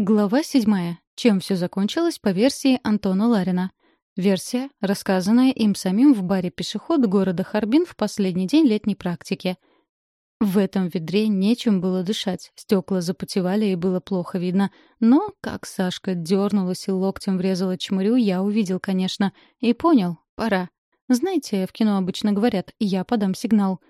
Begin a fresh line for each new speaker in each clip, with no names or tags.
Глава седьмая. Чем все закончилось по версии Антона Ларина. Версия, рассказанная им самим в баре «Пешеход» города Харбин в последний день летней практики. В этом ведре нечем было дышать, стекла запотевали и было плохо видно. Но, как Сашка дернулась и локтем врезала чмырю, я увидел, конечно, и понял — пора. Знаете, в кино обычно говорят «я подам сигнал».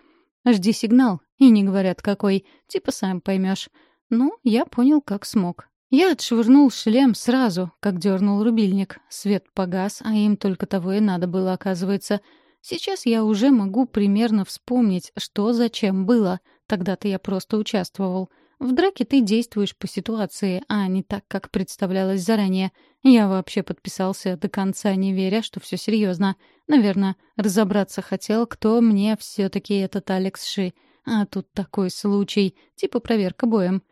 Жди сигнал, и не говорят какой, типа сам поймешь. Ну, я понял, как смог. Я отшвырнул шлем сразу, как дернул рубильник. Свет погас, а им только того и надо было, оказывается. Сейчас я уже могу примерно вспомнить, что зачем было. Тогда-то я просто участвовал. В драке ты действуешь по ситуации, а не так, как представлялось заранее. Я вообще подписался до конца, не веря, что все серьезно. Наверное, разобраться хотел, кто мне все-таки этот Алекс Ши. А тут такой случай, типа проверка боем.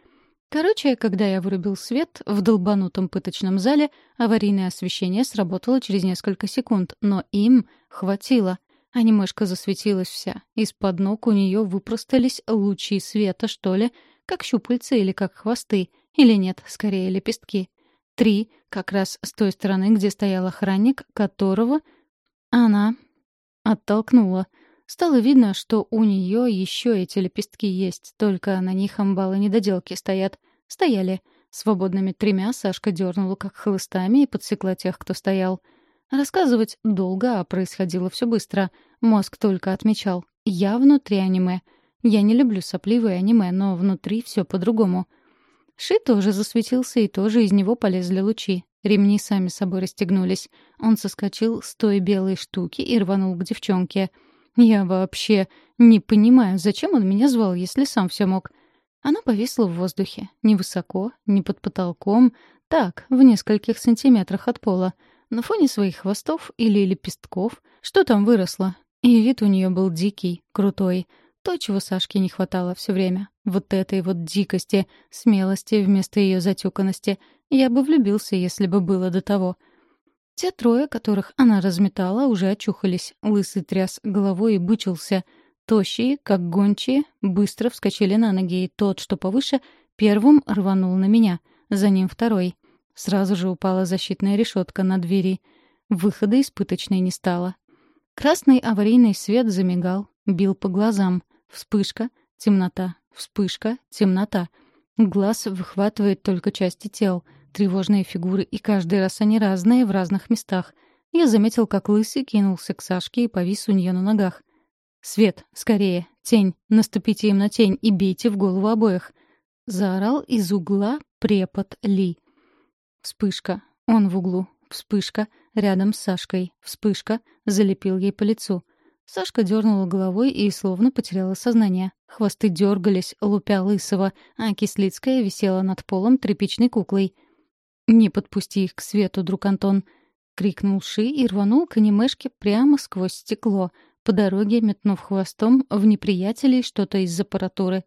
Короче, когда я вырубил свет в долбанутом пыточном зале, аварийное освещение сработало через несколько секунд, но им хватило. Анимешка засветилась вся. Из-под ног у нее выпростались лучи света, что ли, как щупальца или как хвосты. Или нет, скорее лепестки. Три, как раз с той стороны, где стоял охранник, которого она оттолкнула. Стало видно, что у нее еще эти лепестки есть, только на них амбалы недоделки стоят. Стояли. Свободными тремя Сашка дернула как хлыстами и подсекла тех, кто стоял. Рассказывать долго, а происходило все быстро. Мозг только отмечал. Я внутри аниме. Я не люблю сопливые аниме, но внутри все по-другому. Ши тоже засветился, и тоже из него полезли лучи. Ремни сами собой расстегнулись. Он соскочил с той белой штуки и рванул к девчонке — я вообще не понимаю, зачем он меня звал, если сам все мог. Она повисла в воздухе, не высоко, не под потолком, так, в нескольких сантиметрах от пола. На фоне своих хвостов или лепестков, что там выросло. И вид у нее был дикий, крутой. То, чего Сашке не хватало все время. Вот этой вот дикости, смелости вместо ее затюканности. Я бы влюбился, если бы было до того. Те трое, которых она разметала, уже очухались. Лысый тряс головой и бычился. Тощие, как гончие, быстро вскочили на ноги, и тот, что повыше, первым рванул на меня. За ним второй. Сразу же упала защитная решетка на двери. Выхода испыточной не стало. Красный аварийный свет замигал, бил по глазам. Вспышка, темнота, вспышка, темнота. Глаз выхватывает только части тел — тревожные фигуры, и каждый раз они разные в разных местах. Я заметил, как Лысый кинулся к Сашке и повис у нее на ногах. «Свет, скорее! Тень! Наступите им на тень и бейте в голову обоих!» Заорал из угла препод Ли. Вспышка. Он в углу. Вспышка. Рядом с Сашкой. Вспышка. Залепил ей по лицу. Сашка дернула головой и словно потеряла сознание. Хвосты дергались, лупя лысого, а Кислицкая висела над полом тряпичной куклой — «Не подпусти их к свету, друг Антон!» — крикнул Ши и рванул к анимешке прямо сквозь стекло, по дороге метнув хвостом в неприятелей что-то из аппаратуры.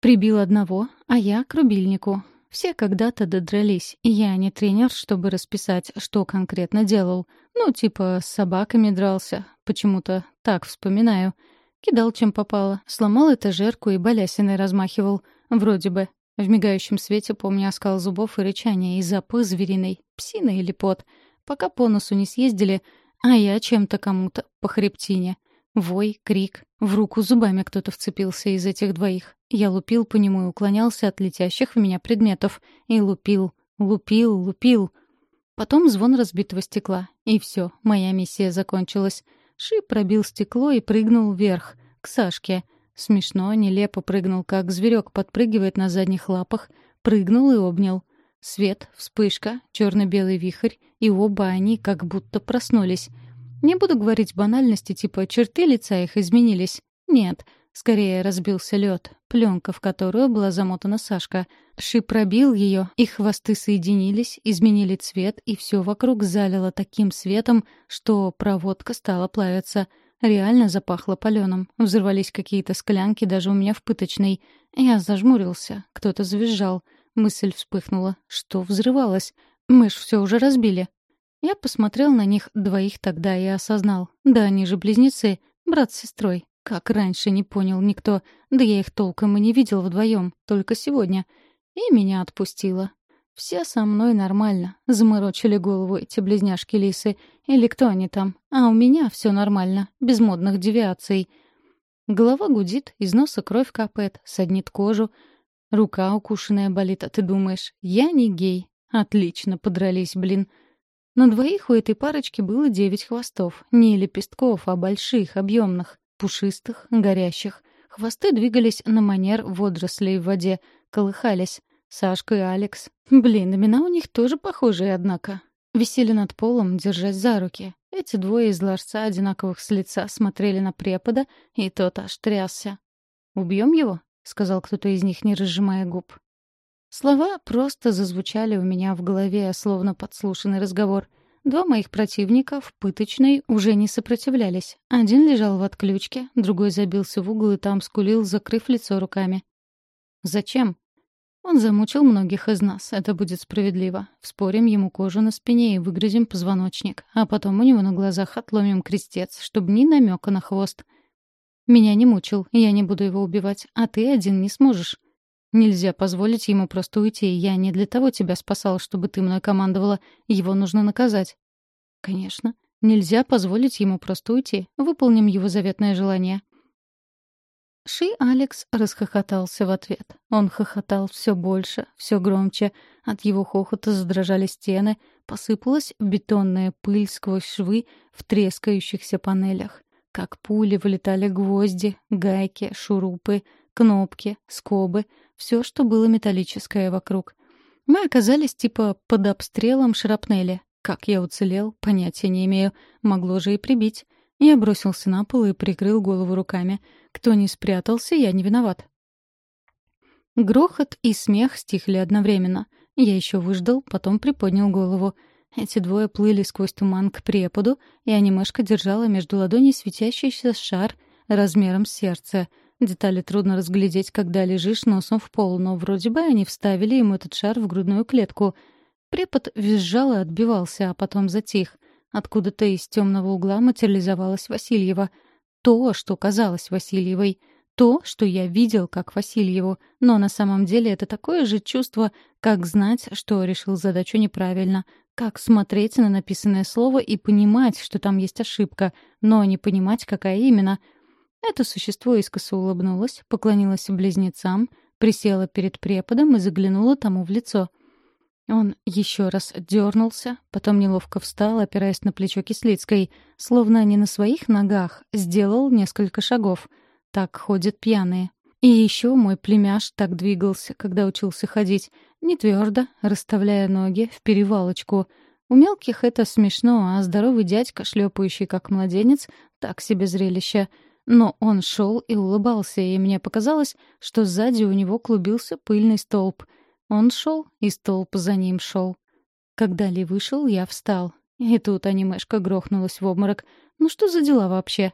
Прибил одного, а я к рубильнику. Все когда-то додрались, и я не тренер, чтобы расписать, что конкретно делал. Ну, типа, с собаками дрался. Почему-то так вспоминаю. Кидал чем попало, сломал этажерку и балясиной размахивал. Вроде бы. В мигающем свете помню оскал зубов и рычание, и запах звериной, псина или пот. Пока по носу не съездили, а я чем-то кому-то по хребтине. Вой, крик. В руку зубами кто-то вцепился из этих двоих. Я лупил по нему и уклонялся от летящих в меня предметов. И лупил, лупил, лупил. Потом звон разбитого стекла. И все, моя миссия закончилась. Ши пробил стекло и прыгнул вверх, к Сашке — Смешно, нелепо прыгнул, как зверек подпрыгивает на задних лапах, прыгнул и обнял. Свет, вспышка, черно-белый вихрь, и оба они как будто проснулись. Не буду говорить банальности типа «черты лица их изменились». Нет, скорее разбился лед, пленка, в которую была замотана Сашка. Ши пробил ее, их хвосты соединились, изменили цвет, и все вокруг залило таким светом, что проводка стала плавиться — Реально запахло паленым. Взорвались какие-то склянки даже у меня в пыточной. Я зажмурился. Кто-то завизжал. Мысль вспыхнула. Что взрывалось? Мы ж все уже разбили. Я посмотрел на них двоих тогда и осознал. Да они же близнецы. Брат с сестрой. Как раньше не понял никто. Да я их толком и не видел вдвоем. Только сегодня. И меня отпустила. Все со мной нормально. Заморочили голову эти близняшки-лисы. Или кто они там? А у меня все нормально, без модных девиаций. Голова гудит, из носа кровь капает, саднит кожу. Рука укушенная болит, а ты думаешь, я не гей. Отлично, подрались, блин. На двоих у этой парочки было девять хвостов. Не лепестков, а больших, объемных, пушистых, горящих. Хвосты двигались на манер водорослей в воде, колыхались. Сашка и Алекс. Блин, имена у них тоже похожие, однако. Висели над полом, держась за руки. Эти двое из ларца одинаковых с лица смотрели на препода, и тот аж трясся. «Убьем его?» — сказал кто-то из них, не разжимая губ. Слова просто зазвучали у меня в голове, словно подслушанный разговор. Два моих противника в пыточной уже не сопротивлялись. Один лежал в отключке, другой забился в угол и там скулил, закрыв лицо руками. «Зачем?» Он замучил многих из нас, это будет справедливо. Вспорим ему кожу на спине и выгрызем позвоночник, а потом у него на глазах отломим крестец, чтобы ни намека на хвост. Меня не мучил, я не буду его убивать, а ты один не сможешь. Нельзя позволить ему просто уйти. Я не для того тебя спасал, чтобы ты мной командовала. Его нужно наказать. Конечно. Нельзя позволить ему просто уйти. Выполним его заветное желание. Ши Алекс расхохотался в ответ. Он хохотал все больше, все громче. От его хохота задрожали стены, посыпалась бетонная пыль сквозь швы в трескающихся панелях. Как пули вылетали гвозди, гайки, шурупы, кнопки, скобы — все, что было металлическое вокруг. Мы оказались типа под обстрелом шрапнели. Как я уцелел, понятия не имею. Могло же и прибить. Я бросился на пол и прикрыл голову руками. Кто не спрятался, я не виноват. Грохот и смех стихли одновременно. Я еще выждал, потом приподнял голову. Эти двое плыли сквозь туман к преподу, и анимешка держала между ладоней светящийся шар размером с сердце — Детали трудно разглядеть, когда лежишь носом в пол, но вроде бы они вставили ему этот шар в грудную клетку. Препод визжал и отбивался, а потом затих. Откуда-то из темного угла материализовалась Васильева. То, что казалось Васильевой. То, что я видел как Васильеву. Но на самом деле это такое же чувство, как знать, что решил задачу неправильно. Как смотреть на написанное слово и понимать, что там есть ошибка, но не понимать, какая именно — это существо искоса улыбнулось, поклонилось близнецам, присела перед преподом и заглянула тому в лицо. Он еще раз дернулся, потом неловко встал, опираясь на плечо Кислицкой, словно не на своих ногах, сделал несколько шагов. Так ходят пьяные. И еще мой племяш так двигался, когда учился ходить, не твердо, расставляя ноги в перевалочку. У мелких это смешно, а здоровый дядька, шлепающий как младенец, так себе зрелище — но он шел и улыбался, и мне показалось, что сзади у него клубился пыльный столб. Он шел, и столб за ним шел. Когда Ли вышел, я встал. И тут анимешка грохнулась в обморок. Ну что за дела вообще?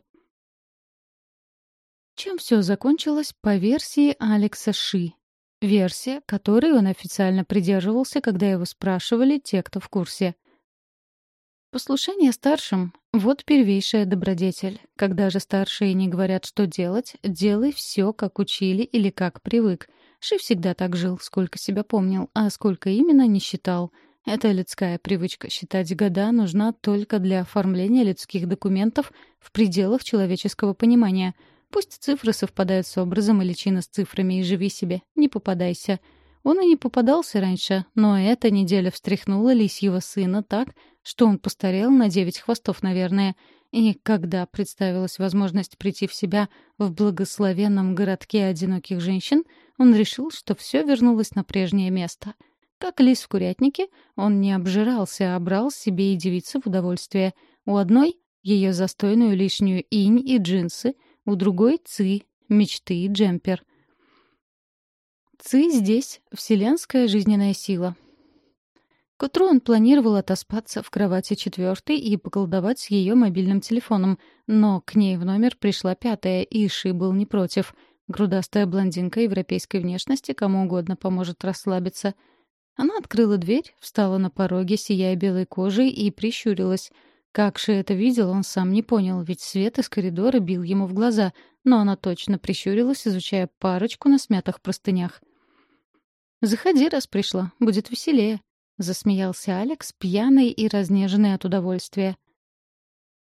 Чем все закончилось по версии Алекса Ши. Версия, которой он официально придерживался, когда его спрашивали те, кто в курсе — Послушание старшим — вот первейшая добродетель. Когда же старшие не говорят, что делать, делай все, как учили или как привык. Ши всегда так жил, сколько себя помнил, а сколько именно не считал. Эта людская привычка считать года нужна только для оформления людских документов в пределах человеческого понимания. Пусть цифры совпадают с образом и личина с цифрами, и живи себе, не попадайся. Он и не попадался раньше, но эта неделя встряхнула лисьего сына так, что он постарел на девять хвостов, наверное. И когда представилась возможность прийти в себя в благословенном городке одиноких женщин, он решил, что все вернулось на прежнее место. Как лис в курятнике, он не обжирался, а брал себе и девицы в удовольствие. У одной — ее застойную лишнюю инь и джинсы, у другой — ци, мечты и джемпер. Ци здесь — вселенская жизненная сила — к утру он планировал отоспаться в кровати четвертой и поколдовать с ее мобильным телефоном, но к ней в номер пришла пятая, и Ши был не против. Грудастая блондинка европейской внешности кому угодно поможет расслабиться. Она открыла дверь, встала на пороге, сияя белой кожей, и прищурилась. Как Ши это видел, он сам не понял, ведь свет из коридора бил ему в глаза, но она точно прищурилась, изучая парочку на смятых простынях. «Заходи, раз пришла. Будет веселее», — засмеялся Алекс, пьяный и разнеженный от удовольствия.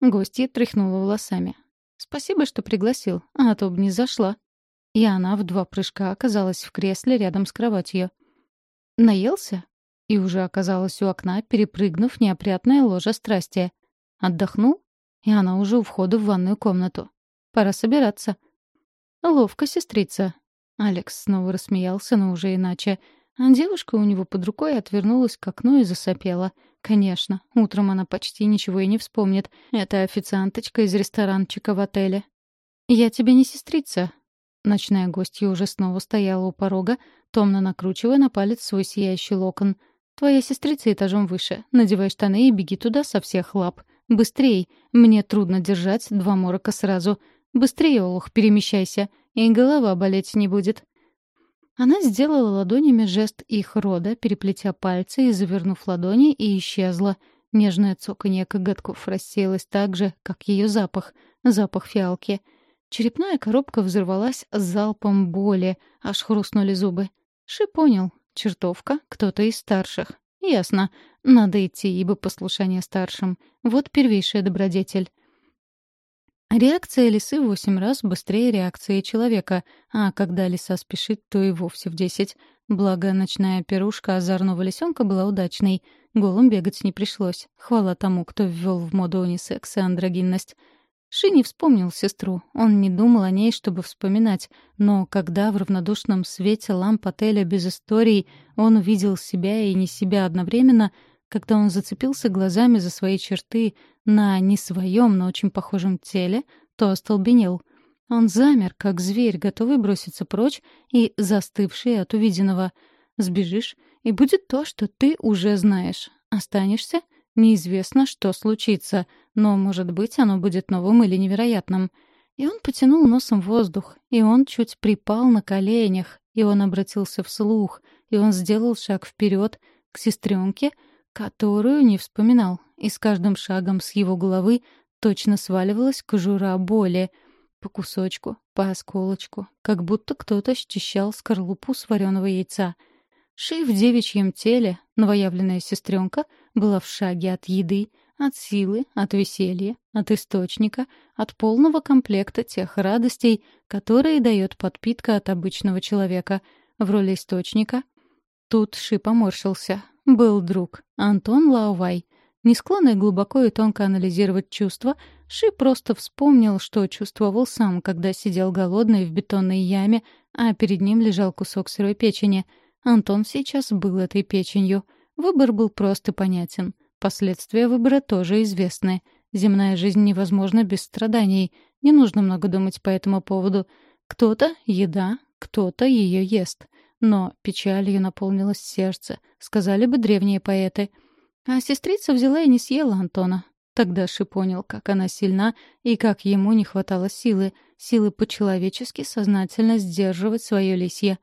Гостья тряхнула волосами. «Спасибо, что пригласил, а то бы не зашла». И она в два прыжка оказалась в кресле рядом с кроватью. «Наелся?» И уже оказалась у окна, перепрыгнув неопрятное ложе страсти. «Отдохнул?» И она уже у входа в ванную комнату. «Пора собираться». «Ловко, сестрица». Алекс снова рассмеялся, но уже иначе. А девушка у него под рукой отвернулась к окну и засопела. Конечно, утром она почти ничего и не вспомнит. Это официанточка из ресторанчика в отеле. «Я тебе не сестрица». Ночная гостья уже снова стояла у порога, томно накручивая на палец свой сияющий локон. «Твоя сестрица этажом выше. Надевай штаны и беги туда со всех лап. Быстрей! Мне трудно держать два морока сразу. Быстрее, Олух, перемещайся, и голова болеть не будет». Она сделала ладонями жест их рода, переплетя пальцы и завернув ладони, и исчезла. Нежное цоканье коготков рассеялось так же, как ее запах, запах фиалки. Черепная коробка взорвалась залпом боли, аж хрустнули зубы. Ши понял. Чертовка, кто-то из старших. Ясно. Надо идти, ибо послушание старшим. Вот первейшая добродетель. Реакция лисы в восемь раз быстрее реакции человека, а когда лиса спешит, то и вовсе в десять. Благо, ночная пирушка озорного лисенка была удачной. Голым бегать не пришлось. Хвала тому, кто ввел в моду унисекс и андрогинность. Ши не вспомнил сестру. Он не думал о ней, чтобы вспоминать. Но когда в равнодушном свете ламп отеля без историй он увидел себя и не себя одновременно — когда он зацепился глазами за свои черты на не своем, но очень похожем теле, то остолбенел. Он замер, как зверь, готовый броситься прочь и застывший от увиденного. Сбежишь, и будет то, что ты уже знаешь. Останешься — неизвестно, что случится, но, может быть, оно будет новым или невероятным. И он потянул носом воздух, и он чуть припал на коленях, и он обратился вслух, и он сделал шаг вперед к сестренке — которую не вспоминал, и с каждым шагом с его головы точно сваливалась кожура боли. По кусочку, по осколочку, как будто кто-то счищал скорлупу сваренного яйца. Ши в девичьем теле, новоявленная сестренка, была в шаге от еды, от силы, от веселья, от источника, от полного комплекта тех радостей, которые дает подпитка от обычного человека. В роли источника тут Ши поморщился, был друг, Антон Лаувай. Не склонный глубоко и тонко анализировать чувства, Ши просто вспомнил, что чувствовал сам, когда сидел голодный в бетонной яме, а перед ним лежал кусок сырой печени. Антон сейчас был этой печенью. Выбор был просто понятен. Последствия выбора тоже известны. Земная жизнь невозможна без страданий. Не нужно много думать по этому поводу. Кто-то — еда, кто-то ее ест. Но печалью наполнилось сердце, сказали бы древние поэты. А сестрица взяла и не съела Антона. Тогда Ши понял, как она сильна и как ему не хватало силы, силы по-человечески сознательно сдерживать свое лисье.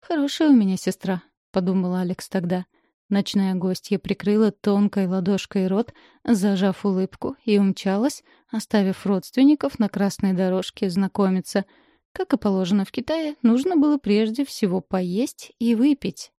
«Хорошая у меня сестра», — подумала Алекс тогда. Ночная гостья прикрыла тонкой ладошкой рот, зажав улыбку, и умчалась, оставив родственников на красной дорожке знакомиться — как и положено в Китае, нужно было прежде всего поесть и выпить.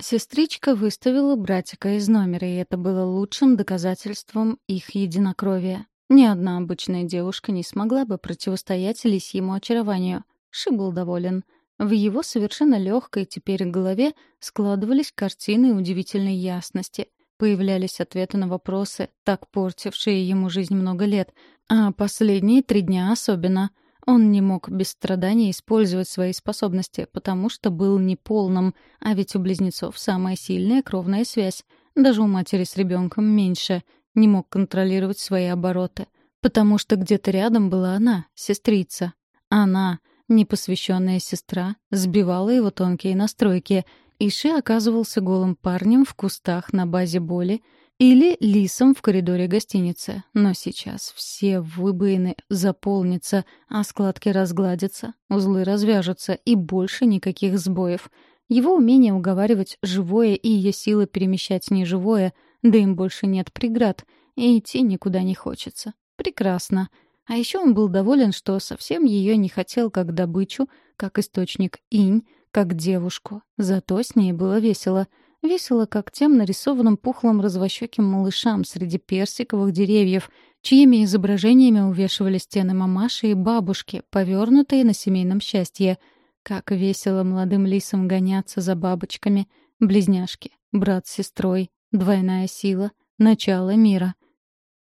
Сестричка выставила братика из номера, и это было лучшим доказательством их единокровия. Ни одна обычная девушка не смогла бы противостоять лисьему очарованию. Ши был доволен. В его совершенно легкой теперь голове складывались картины удивительной ясности. Появлялись ответы на вопросы, так портившие ему жизнь много лет, а последние три дня особенно — он не мог без страданий использовать свои способности, потому что был неполным, а ведь у близнецов самая сильная кровная связь. Даже у матери с ребенком меньше. Не мог контролировать свои обороты. Потому что где-то рядом была она, сестрица. Она, непосвященная сестра, сбивала его тонкие настройки. Иши оказывался голым парнем в кустах на базе боли, или лисом в коридоре гостиницы. Но сейчас все выбоины заполнятся, а складки разгладятся, узлы развяжутся, и больше никаких сбоев. Его умение уговаривать живое и ее силы перемещать неживое, да им больше нет преград, и идти никуда не хочется. Прекрасно. А еще он был доволен, что совсем ее не хотел как добычу, как источник инь, как девушку. Зато с ней было весело. Весело, как тем нарисованным пухлым развощеким малышам среди персиковых деревьев, чьими изображениями увешивали стены мамаши и бабушки, повернутые на семейном счастье. Как весело молодым лисам гоняться за бабочками. Близняшки, брат с сестрой, двойная сила, начало мира.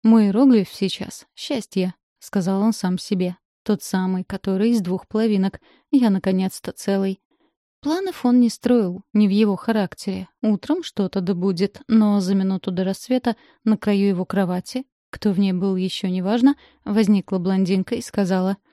«Мой иероглиф сейчас — счастье», — сказал он сам себе. Тот самый, который из двух половинок. Я, наконец-то, целый. Планов он не строил, не в его характере. Утром что-то да будет, но за минуту до рассвета на краю его кровати, кто в ней был еще неважно, возникла блондинка и сказала —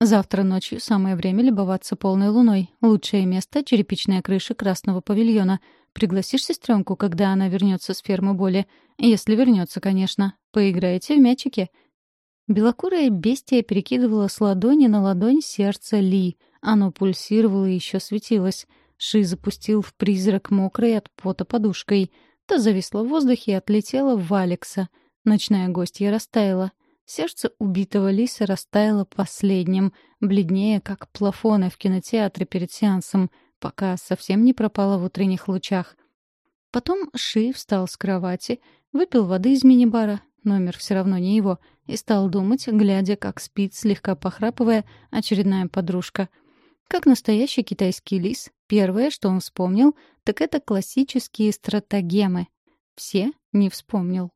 Завтра ночью самое время любоваться полной луной. Лучшее место — черепичная крыша красного павильона. Пригласишь сестренку, когда она вернется с фермы боли? Если вернется, конечно. Поиграете в мячики. Белокурая бестия перекидывала с ладони на ладонь сердце Ли. Оно пульсировало и еще светилось. Ши запустил в призрак мокрой от пота подушкой. Та зависла в воздухе и отлетела в Алекса. Ночная гостья растаяла. Сердце убитого лиса растаяло последним, бледнее, как плафоны в кинотеатре перед сеансом, пока совсем не пропало в утренних лучах. Потом Ши встал с кровати, выпил воды из мини-бара, номер все равно не его, и стал думать, глядя, как спит, слегка похрапывая, очередная подружка. Как настоящий китайский лис, первое, что он вспомнил, так это классические стратагемы. Все не вспомнил.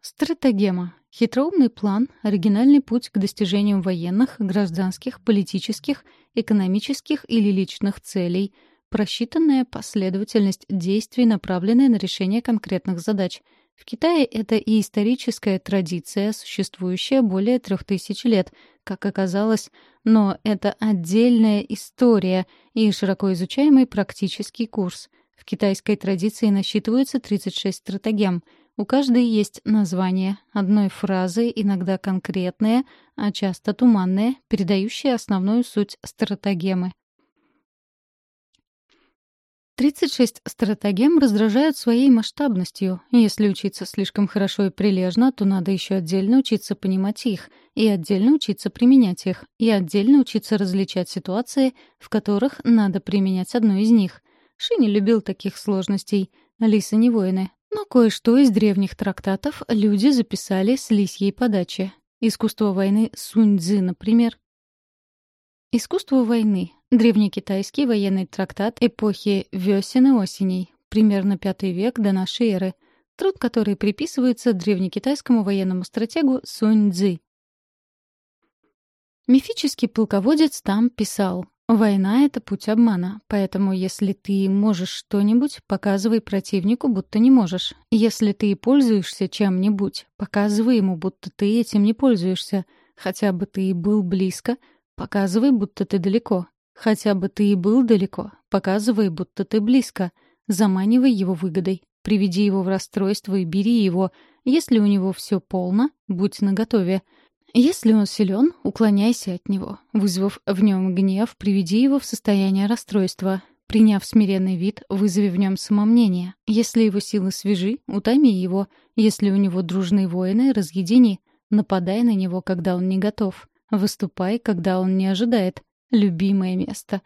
Стратагема — хитроумный план, оригинальный путь к достижению военных, гражданских, политических, экономических или личных целей — просчитанная последовательность действий, направленная на решение конкретных задач. В Китае это и историческая традиция, существующая более трех тысяч лет, как оказалось, но это отдельная история и широко изучаемый практический курс. В китайской традиции насчитывается 36 стратегем. У каждой есть название, одной фразы, иногда конкретное, а часто туманное, передающее основную суть стратегемы. 36 стратегем раздражают своей масштабностью. Если учиться слишком хорошо и прилежно, то надо еще отдельно учиться понимать их, и отдельно учиться применять их, и отдельно учиться различать ситуации, в которых надо применять одну из них. Шини любил таких сложностей. Лисы не воины. Но кое-что из древних трактатов люди записали с лисьей подачи. Искусство войны Сунь-Дзы, например. Искусство войны Древнекитайский военный трактат эпохи весен осеней, примерно V век до нашей эры, труд, который приписывается древнекитайскому военному стратегу Сунь Цзы. Мифический полководец там писал «Война — это путь обмана, поэтому если ты можешь что-нибудь, показывай противнику, будто не можешь. Если ты пользуешься чем-нибудь, показывай ему, будто ты этим не пользуешься. Хотя бы ты и был близко, показывай, будто ты далеко. Хотя бы ты и был далеко, показывай, будто ты близко. Заманивай его выгодой. Приведи его в расстройство и бери его. Если у него все полно, будь наготове. Если он силен, уклоняйся от него. Вызвав в нем гнев, приведи его в состояние расстройства. Приняв смиренный вид, вызови в нем самомнение. Если его силы свежи, утоми его. Если у него дружные воины, разъедини. Нападай на него, когда он не готов. Выступай, когда он не ожидает. Любимое место.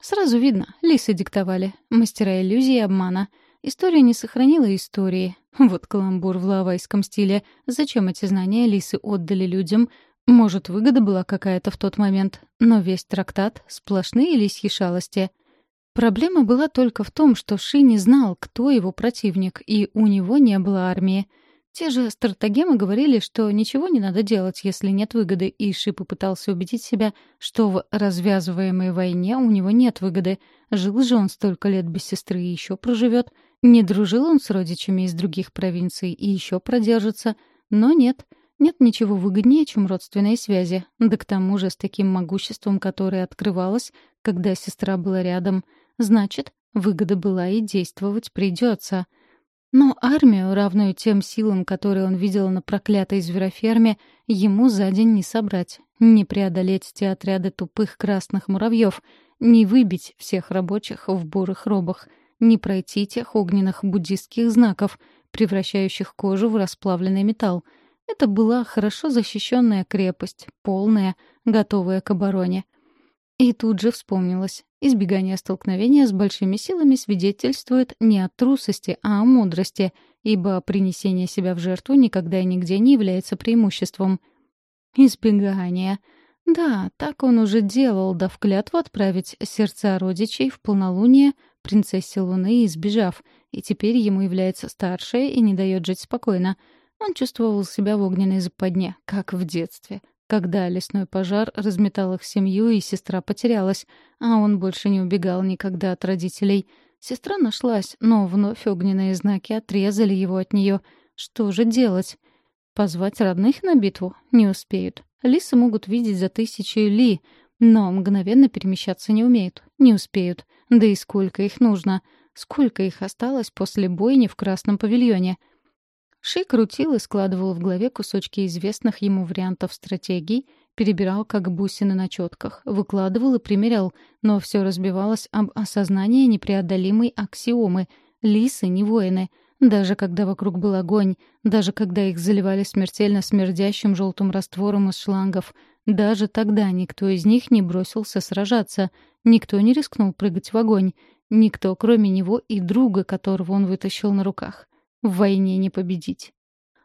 Сразу видно, лисы диктовали. Мастера иллюзии и обмана. История не сохранила истории. Вот каламбур в лавайском стиле. Зачем эти знания лисы отдали людям? Может, выгода была какая-то в тот момент, но весь трактат — сплошные лисьи шалости. Проблема была только в том, что Ши не знал, кто его противник, и у него не было армии. Те же стратегемы говорили, что ничего не надо делать, если нет выгоды, и Ши попытался убедить себя, что в развязываемой войне у него нет выгоды. Жил же он столько лет без сестры и еще проживет. Не дружил он с родичами из других провинций и еще продержится. Но нет, нет ничего выгоднее, чем родственные связи. Да к тому же с таким могуществом, которое открывалось, когда сестра была рядом. Значит, выгода была и действовать придется. Но армию, равную тем силам, которые он видел на проклятой звероферме, ему за день не собрать, не преодолеть те отряды тупых красных муравьев, не выбить всех рабочих в бурых робах, не пройти тех огненных буддистских знаков, превращающих кожу в расплавленный металл. Это была хорошо защищенная крепость, полная, готовая к обороне. И тут же вспомнилось. Избегание столкновения с большими силами свидетельствует не о трусости, а о мудрости, ибо принесение себя в жертву никогда и нигде не является преимуществом. Избегание. Да, так он уже делал, дав клятву отправить сердца родичей в полнолуние принцессе Луны, избежав, и теперь ему является старшая и не дает жить спокойно. Он чувствовал себя в огненной западне, как в детстве, когда лесной пожар разметал их семью, и сестра потерялась, а он больше не убегал никогда от родителей. Сестра нашлась, но вновь огненные знаки отрезали его от нее. Что же делать? Позвать родных на битву? Не успеют. Лисы могут видеть за тысячи ли, но мгновенно перемещаться не умеют. Не успеют. Да и сколько их нужно? Сколько их осталось после бойни в Красном павильоне? Ши крутил и складывал в голове кусочки известных ему вариантов стратегий, перебирал как бусины на четках, выкладывал и примерял, но все разбивалось об осознание непреодолимой аксиомы — лисы не воины. Даже когда вокруг был огонь, даже когда их заливали смертельно смердящим желтым раствором из шлангов, даже тогда никто из них не бросился сражаться, никто не рискнул прыгать в огонь, никто, кроме него и друга, которого он вытащил на руках. В войне не победить.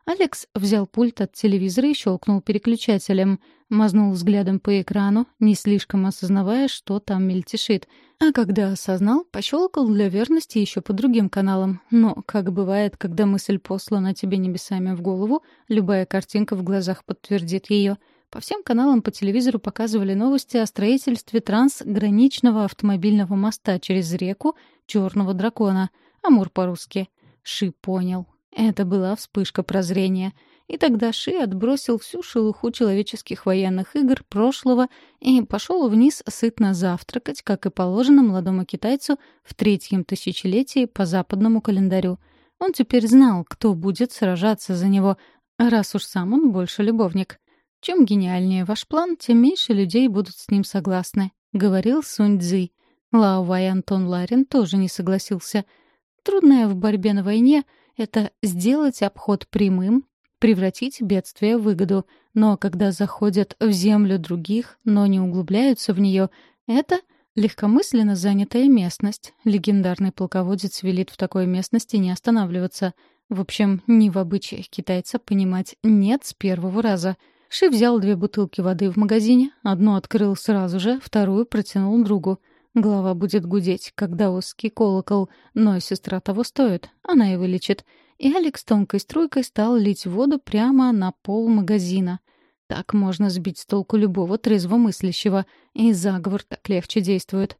Алекс взял пульт от телевизора и щелкнул переключателем. Мазнул взглядом по экрану, не слишком осознавая, что там мельтешит. А когда осознал, пощелкал для верности еще по другим каналам. Но, как бывает, когда мысль послана тебе небесами в голову, любая картинка в глазах подтвердит ее. По всем каналам по телевизору показывали новости о строительстве трансграничного автомобильного моста через реку Черного дракона. Амур по-русски — Ши понял. Это была вспышка прозрения. И тогда Ши отбросил всю шелуху человеческих военных игр прошлого и пошел вниз сытно завтракать, как и положено молодому китайцу в третьем тысячелетии по западному календарю. Он теперь знал, кто будет сражаться за него, раз уж сам он больше любовник. Чем гениальнее ваш план, тем меньше людей будут с ним согласны, — говорил Сунь Цзы. Лао Вай Антон Ларин тоже не согласился — Трудное в борьбе на войне — это сделать обход прямым, превратить бедствие в выгоду. Но когда заходят в землю других, но не углубляются в нее, это легкомысленно занятая местность. Легендарный полководец велит в такой местности не останавливаться. В общем, не в обычаях китайца понимать «нет» с первого раза. Ши взял две бутылки воды в магазине, одну открыл сразу же, вторую протянул другу — Голова будет гудеть, когда узкий колокол, но сестра того стоит, она и вылечит. И Алекс тонкой струйкой стал лить воду прямо на пол магазина. Так можно сбить с толку любого трезвомыслящего, и заговор так легче действует.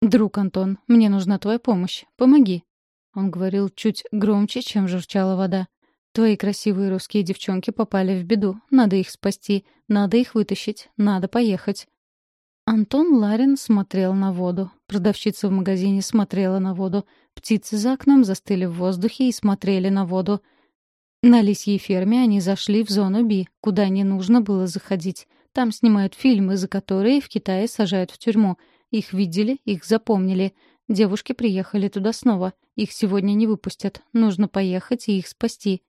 «Друг Антон, мне нужна твоя помощь. Помоги». Он говорил чуть громче, чем журчала вода. «Твои красивые русские девчонки попали в беду. Надо их спасти, надо их вытащить, надо поехать». Антон Ларин смотрел на воду. Продавщица в магазине смотрела на воду. Птицы за окном застыли в воздухе и смотрели на воду. На лисьей ферме они зашли в зону Би, куда не нужно было заходить. Там снимают фильмы, за которые в Китае сажают в тюрьму. Их видели, их запомнили. Девушки приехали туда снова. Их сегодня не выпустят. Нужно поехать и их спасти.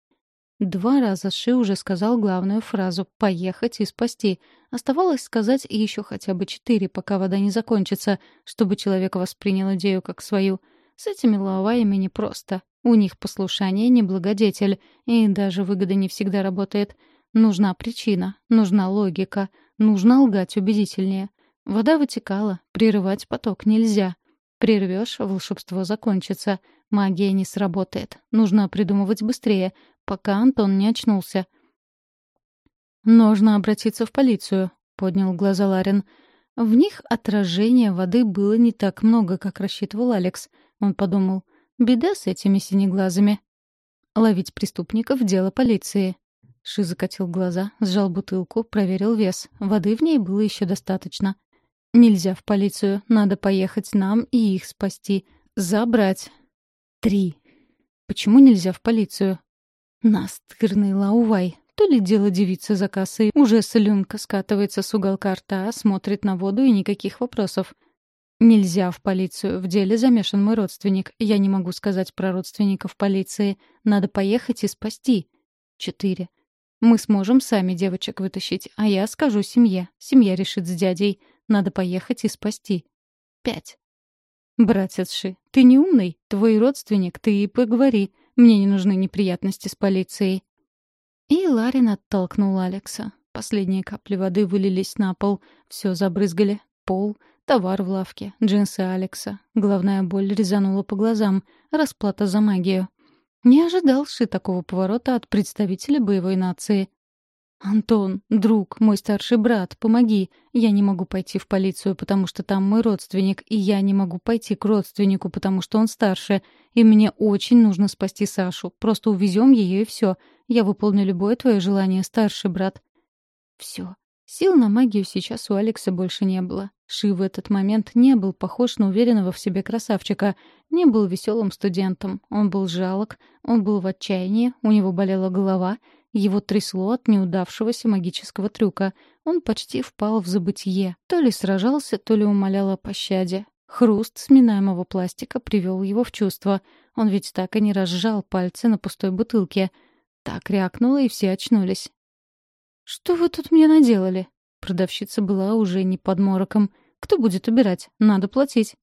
Два раза Ши уже сказал главную фразу «поехать и спасти». Оставалось сказать еще хотя бы четыре, пока вода не закончится, чтобы человек воспринял идею как свою. С этими лаваями непросто. У них послушание не благодетель, и даже выгода не всегда работает. Нужна причина, нужна логика, нужно лгать убедительнее. Вода вытекала, прерывать поток нельзя. Прервешь — волшебство закончится. Магия не сработает. Нужно придумывать быстрее, пока Антон не очнулся. «Нужно обратиться в полицию», — поднял глаза Ларин. В них отражения воды было не так много, как рассчитывал Алекс. Он подумал, беда с этими синеглазыми. Ловить преступников — дело полиции. Ши закатил глаза, сжал бутылку, проверил вес. Воды в ней было еще достаточно. «Нельзя в полицию. Надо поехать нам и их спасти. Забрать». «Три». «Почему нельзя в полицию?» Настырный Лаувай. То ли дело девица за кассой. Уже слюнка скатывается с уголка рта, смотрит на воду и никаких вопросов. Нельзя в полицию. В деле замешан мой родственник. Я не могу сказать про родственников полиции. Надо поехать и спасти. Четыре. Мы сможем сами девочек вытащить, а я скажу семье. Семья решит с дядей. Надо поехать и спасти. Пять. «Братец Ши, ты не умный? Твой родственник, ты и поговори. Мне не нужны неприятности с полицией». И Ларин оттолкнул Алекса. Последние капли воды вылились на пол. Все забрызгали. Пол, товар в лавке, джинсы Алекса. Главная боль резанула по глазам. Расплата за магию. Не ожидал Ши такого поворота от представителя боевой нации. «Антон, друг, мой старший брат, помоги. Я не могу пойти в полицию, потому что там мой родственник, и я не могу пойти к родственнику, потому что он старше. И мне очень нужно спасти Сашу. Просто увезем ее и все. Я выполню любое твое желание, старший брат». Все. Сил на магию сейчас у Алекса больше не было. Ши в этот момент не был похож на уверенного в себе красавчика, не был веселым студентом. Он был жалок, он был в отчаянии, у него болела голова, его трясло от неудавшегося магического трюка. Он почти впал в забытье. То ли сражался, то ли умолял о пощаде. Хруст сминаемого пластика привел его в чувство. Он ведь так и не разжал пальцы на пустой бутылке. Так рякнуло, и все очнулись. «Что вы тут мне наделали?» Продавщица была уже не под мороком. «Кто будет убирать? Надо платить».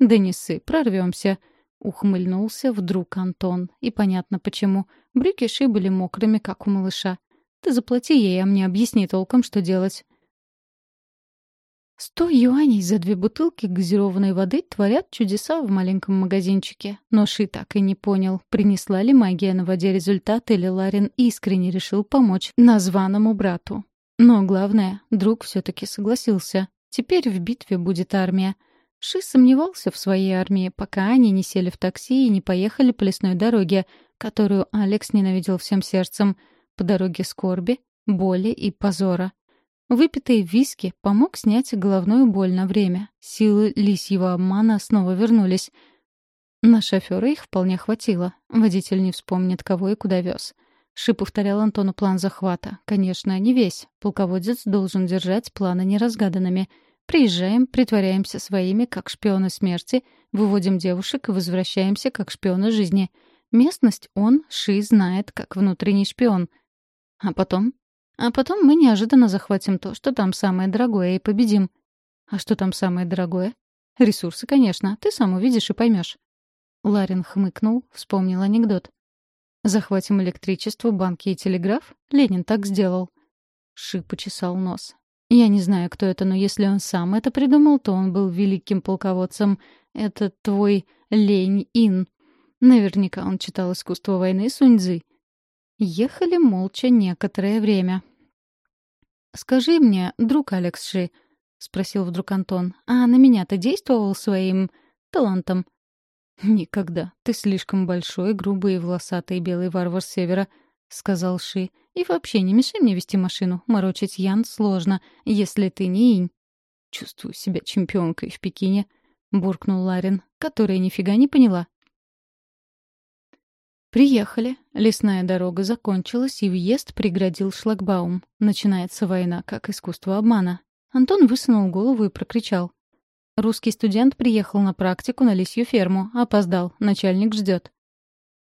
«Да не ссы, прорвемся», — ухмыльнулся вдруг Антон. И понятно почему. Брюки Ши были мокрыми, как у малыша. «Ты заплати ей, а мне объясни толком, что делать». Сто юаней за две бутылки газированной воды творят чудеса в маленьком магазинчике. Но Ши так и не понял, принесла ли магия на воде результат или Ларин искренне решил помочь названному брату. Но главное, друг все-таки согласился. Теперь в битве будет армия. Ши сомневался в своей армии, пока они не сели в такси и не поехали по лесной дороге, которую Алекс ненавидел всем сердцем, по дороге скорби, боли и позора. Выпитый виски помог снять головную боль на время. Силы лисьего обмана снова вернулись. На шофера их вполне хватило. Водитель не вспомнит, кого и куда вез. Ши повторял Антону план захвата. Конечно, не весь. Полководец должен держать планы неразгаданными. Приезжаем, притворяемся своими, как шпионы смерти, выводим девушек и возвращаемся, как шпионы жизни. Местность он, Ши, знает, как внутренний шпион. А потом а потом мы неожиданно захватим то, что там самое дорогое, и победим. А что там самое дорогое? Ресурсы, конечно. Ты сам увидишь и поймешь. Ларин хмыкнул, вспомнил анекдот. Захватим электричество, банки и телеграф? Ленин так сделал. Ши почесал нос. Я не знаю, кто это, но если он сам это придумал, то он был великим полководцем. Это твой Лень-Ин. Наверняка он читал «Искусство войны» Суньцзы. Ехали молча некоторое время. «Скажи мне, друг Алекс Ши», — спросил вдруг Антон, — «а на меня ты действовал своим талантом?» «Никогда. Ты слишком большой, грубый и волосатый белый варвар севера», — сказал Ши. «И вообще не мешай мне вести машину. Морочить Ян сложно, если ты не инь». «Чувствую себя чемпионкой в Пекине», — буркнул Ларин, которая нифига не поняла. Приехали. Лесная дорога закончилась, и въезд преградил шлагбаум. Начинается война, как искусство обмана. Антон высунул голову и прокричал. «Русский студент приехал на практику на лисью ферму. Опоздал. Начальник ждет».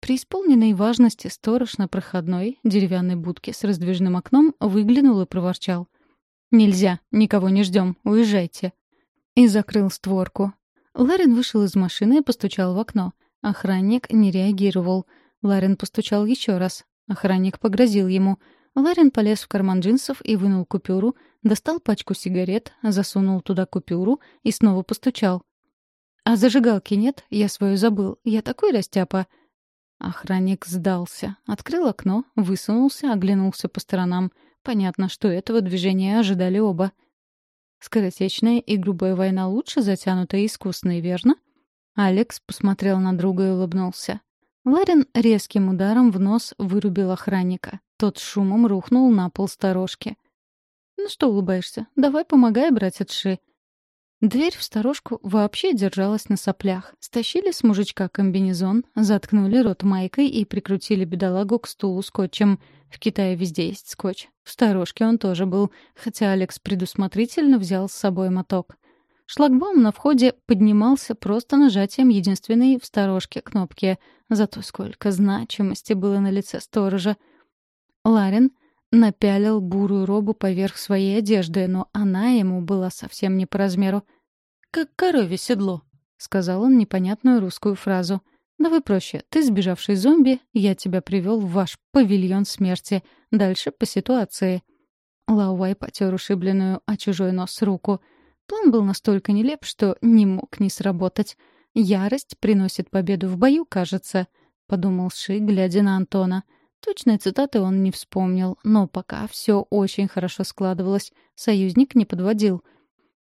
При исполненной важности сторож на проходной деревянной будке с раздвижным окном выглянул и проворчал. «Нельзя. Никого не ждем. Уезжайте». И закрыл створку. Ларин вышел из машины и постучал в окно. Охранник не реагировал — Ларин постучал еще раз. Охранник погрозил ему. Ларин полез в карман джинсов и вынул купюру, достал пачку сигарет, засунул туда купюру и снова постучал. «А зажигалки нет? Я свою забыл. Я такой растяпа». Охранник сдался, открыл окно, высунулся, оглянулся по сторонам. Понятно, что этого движения ожидали оба. Скоротечная и грубая война лучше затянутая и искусной, верно? Алекс посмотрел на друга и улыбнулся. Ларин резким ударом в нос вырубил охранника. Тот шумом рухнул на пол сторожки. «Ну что улыбаешься? Давай помогай, братец Ши». Дверь в сторожку вообще держалась на соплях. Стащили с мужичка комбинезон, заткнули рот майкой и прикрутили бедолагу к стулу скотчем. В Китае везде есть скотч. В сторожке он тоже был, хотя Алекс предусмотрительно взял с собой моток. Шлагбаум на входе поднимался просто нажатием единственной в сторожке кнопки. Зато сколько значимости было на лице сторожа. Ларин напялил бурую робу поверх своей одежды, но она ему была совсем не по размеру. «Как корове седло», — сказал он непонятную русскую фразу. «Давай проще. Ты сбежавший зомби, я тебя привел в ваш павильон смерти. Дальше по ситуации». Лауай потер ушибленную, а чужой нос руку. План был настолько нелеп, что не мог не сработать. «Ярость приносит победу в бою, кажется», — подумал Ши, глядя на Антона. Точной цитаты он не вспомнил, но пока все очень хорошо складывалось. Союзник не подводил.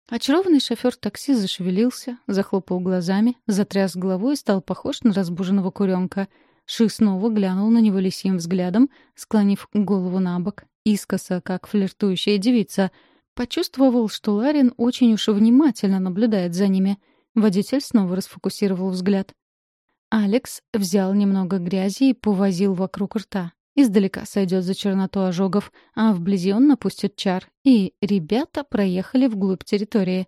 Очарованный шофер такси зашевелился, захлопал глазами, затряс головой и стал похож на разбуженного куренка. Ши снова глянул на него лисьим взглядом, склонив голову на бок, искоса, как флиртующая девица. Почувствовал, что Ларин очень уж внимательно наблюдает за ними — Водитель снова расфокусировал взгляд. Алекс взял немного грязи и повозил вокруг рта. Издалека сойдет за черноту ожогов, а вблизи он напустит чар. И ребята проехали вглубь территории.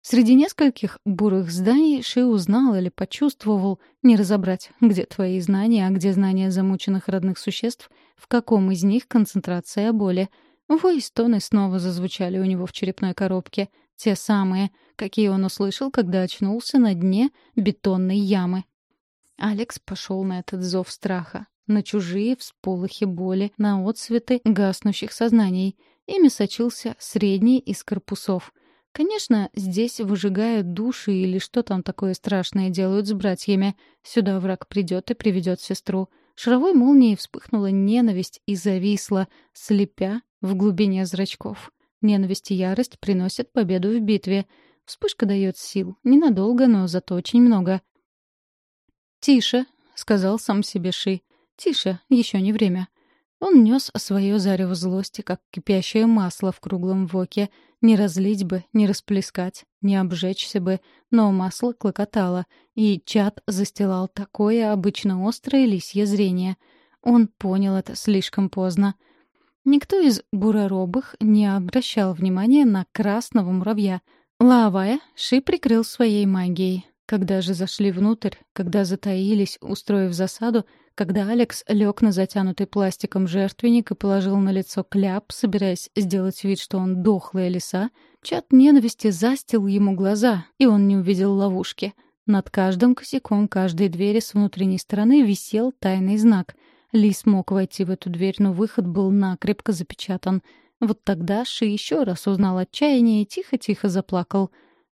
Среди нескольких бурых зданий Ши узнал или почувствовал, не разобрать, где твои знания, а где знания замученных родных существ, в каком из них концентрация боли. Вой стоны снова зазвучали у него в черепной коробке — те самые, какие он услышал, когда очнулся на дне бетонной ямы. Алекс пошел на этот зов страха, на чужие всполохи боли, на отсветы гаснущих сознаний. Ими сочился средний из корпусов. Конечно, здесь выжигают души или что там такое страшное делают с братьями. Сюда враг придет и приведет сестру. Шаровой молнией вспыхнула ненависть и зависла, слепя в глубине зрачков. Ненависть и ярость приносят победу в битве. Вспышка дает сил. Ненадолго, но зато очень много. «Тише», — сказал сам себе Ши. «Тише, еще не время». Он нес свое зарево злости, как кипящее масло в круглом воке. Не разлить бы, не расплескать, не обжечься бы, но масло клокотало, и чад застилал такое обычно острое лисье зрение. Он понял это слишком поздно. Никто из буроробых не обращал внимания на красного муравья. Лавая, Ши прикрыл своей магией. Когда же зашли внутрь, когда затаились, устроив засаду, когда Алекс лег на затянутый пластиком жертвенник и положил на лицо кляп, собираясь сделать вид, что он дохлая лиса, чат ненависти застил ему глаза, и он не увидел ловушки. Над каждым косяком каждой двери с внутренней стороны висел тайный знак — Лис мог войти в эту дверь, но выход был накрепко запечатан. Вот тогда Ши еще раз узнал отчаяние и тихо-тихо заплакал.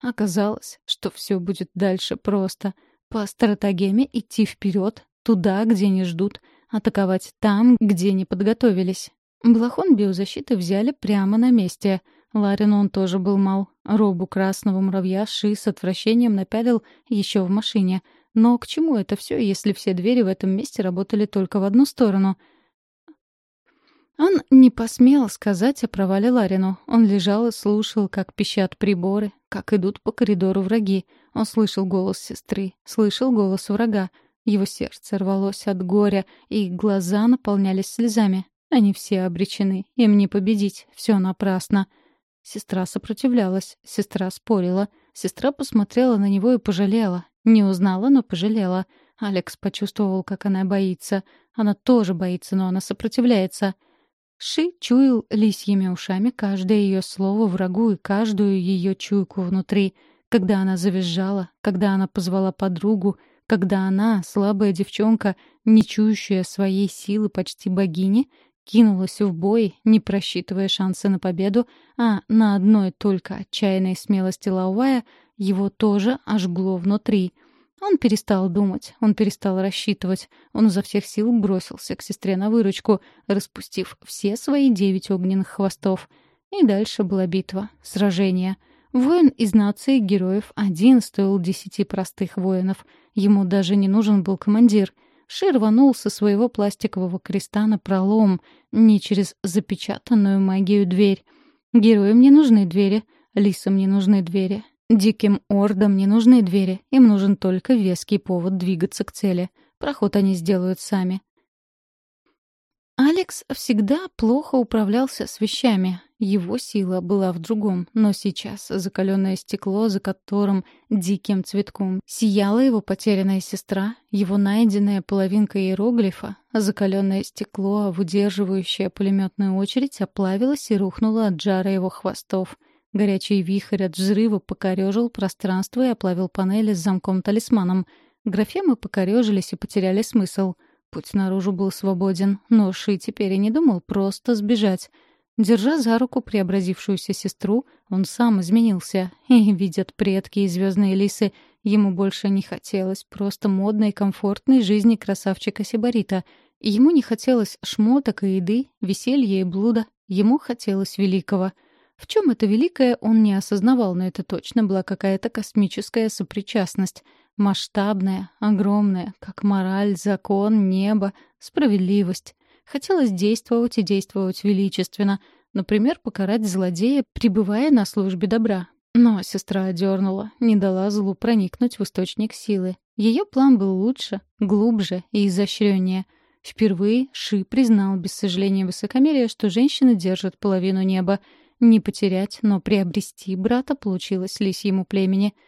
Оказалось, что все будет дальше просто. По стратагеме идти вперед, туда, где не ждут, атаковать там, где не подготовились. Блохон биозащиты взяли прямо на месте. Ларину он тоже был мал. Робу красного муравья Ши с отвращением напялил еще в машине — но к чему это все, если все двери в этом месте работали только в одну сторону? Он не посмел сказать о провале Ларину. Он лежал и слушал, как пищат приборы, как идут по коридору враги. Он слышал голос сестры, слышал голос врага. Его сердце рвалось от горя, и глаза наполнялись слезами. Они все обречены, им не победить, все напрасно. Сестра сопротивлялась, сестра спорила. Сестра посмотрела на него и пожалела, не узнала, но пожалела. Алекс почувствовал, как она боится. Она тоже боится, но она сопротивляется. Ши чуял лисьими ушами каждое ее слово врагу и каждую ее чуйку внутри. Когда она завизжала, когда она позвала подругу, когда она, слабая девчонка, не чующая своей силы почти богини, кинулась в бой, не просчитывая шансы на победу, а на одной только отчаянной смелости Лаувая его тоже ожгло внутри. Он перестал думать, он перестал рассчитывать. Он изо всех сил бросился к сестре на выручку, распустив все свои девять огненных хвостов. И дальше была битва, сражение. Воин из нации героев один стоил десяти простых воинов. Ему даже не нужен был командир. Шир рванул со своего пластикового креста на пролом, не через запечатанную магию дверь. Героям не нужны двери, лисам не нужны двери, Диким ордам не нужны двери, им нужен только веский повод двигаться к цели. Проход они сделают сами. Алекс всегда плохо управлялся с вещами. Его сила была в другом, но сейчас закаленное стекло, за которым диким цветком сияла его потерянная сестра, его найденная половинка иероглифа, закаленное стекло, выдерживающее пулеметную очередь, оплавилось и рухнуло от жара его хвостов. Горячий вихрь от взрыва покорежил пространство и оплавил панели с замком-талисманом. Графемы покорежились и потеряли смысл — Путь наружу был свободен, но Ши теперь и не думал просто сбежать. Держа за руку преобразившуюся сестру, он сам изменился. И, видят предки и звездные лисы, ему больше не хотелось просто модной и комфортной жизни красавчика Сибарита. Ему не хотелось шмоток и еды, веселья и блуда. Ему хотелось великого. В чем это великое, он не осознавал, но это точно была какая-то космическая сопричастность — Масштабная, огромная, как мораль, закон, небо, справедливость. Хотелось действовать и действовать величественно. Например, покарать злодея, пребывая на службе добра. Но сестра одернула, не дала злу проникнуть в источник силы. Ее план был лучше, глубже и изощреннее. Впервые Ши признал без сожаления высокомерия, что женщина держит половину неба. Не потерять, но приобрести брата получилось лисьему племени —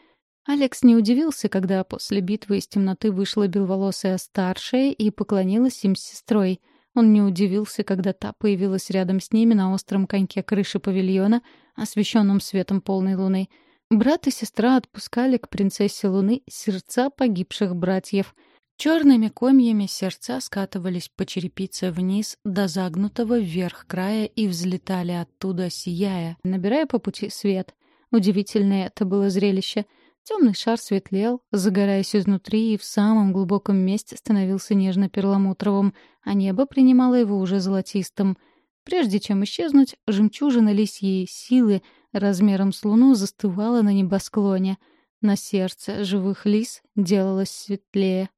Алекс не удивился, когда после битвы из темноты вышла беловолосая старшая и поклонилась им с сестрой. Он не удивился, когда та появилась рядом с ними на остром коньке крыши павильона, освещенном светом полной луны. Брат и сестра отпускали к принцессе Луны сердца погибших братьев. Черными комьями сердца скатывались по черепице вниз до загнутого вверх края и взлетали оттуда, сияя, набирая по пути свет. Удивительное это было зрелище — Темный шар светлел, загораясь изнутри, и в самом глубоком месте становился нежно-перламутровым, а небо принимало его уже золотистым. Прежде чем исчезнуть, жемчужина лисьей силы размером с луну застывала на небосклоне. На сердце живых лис делалось светлее.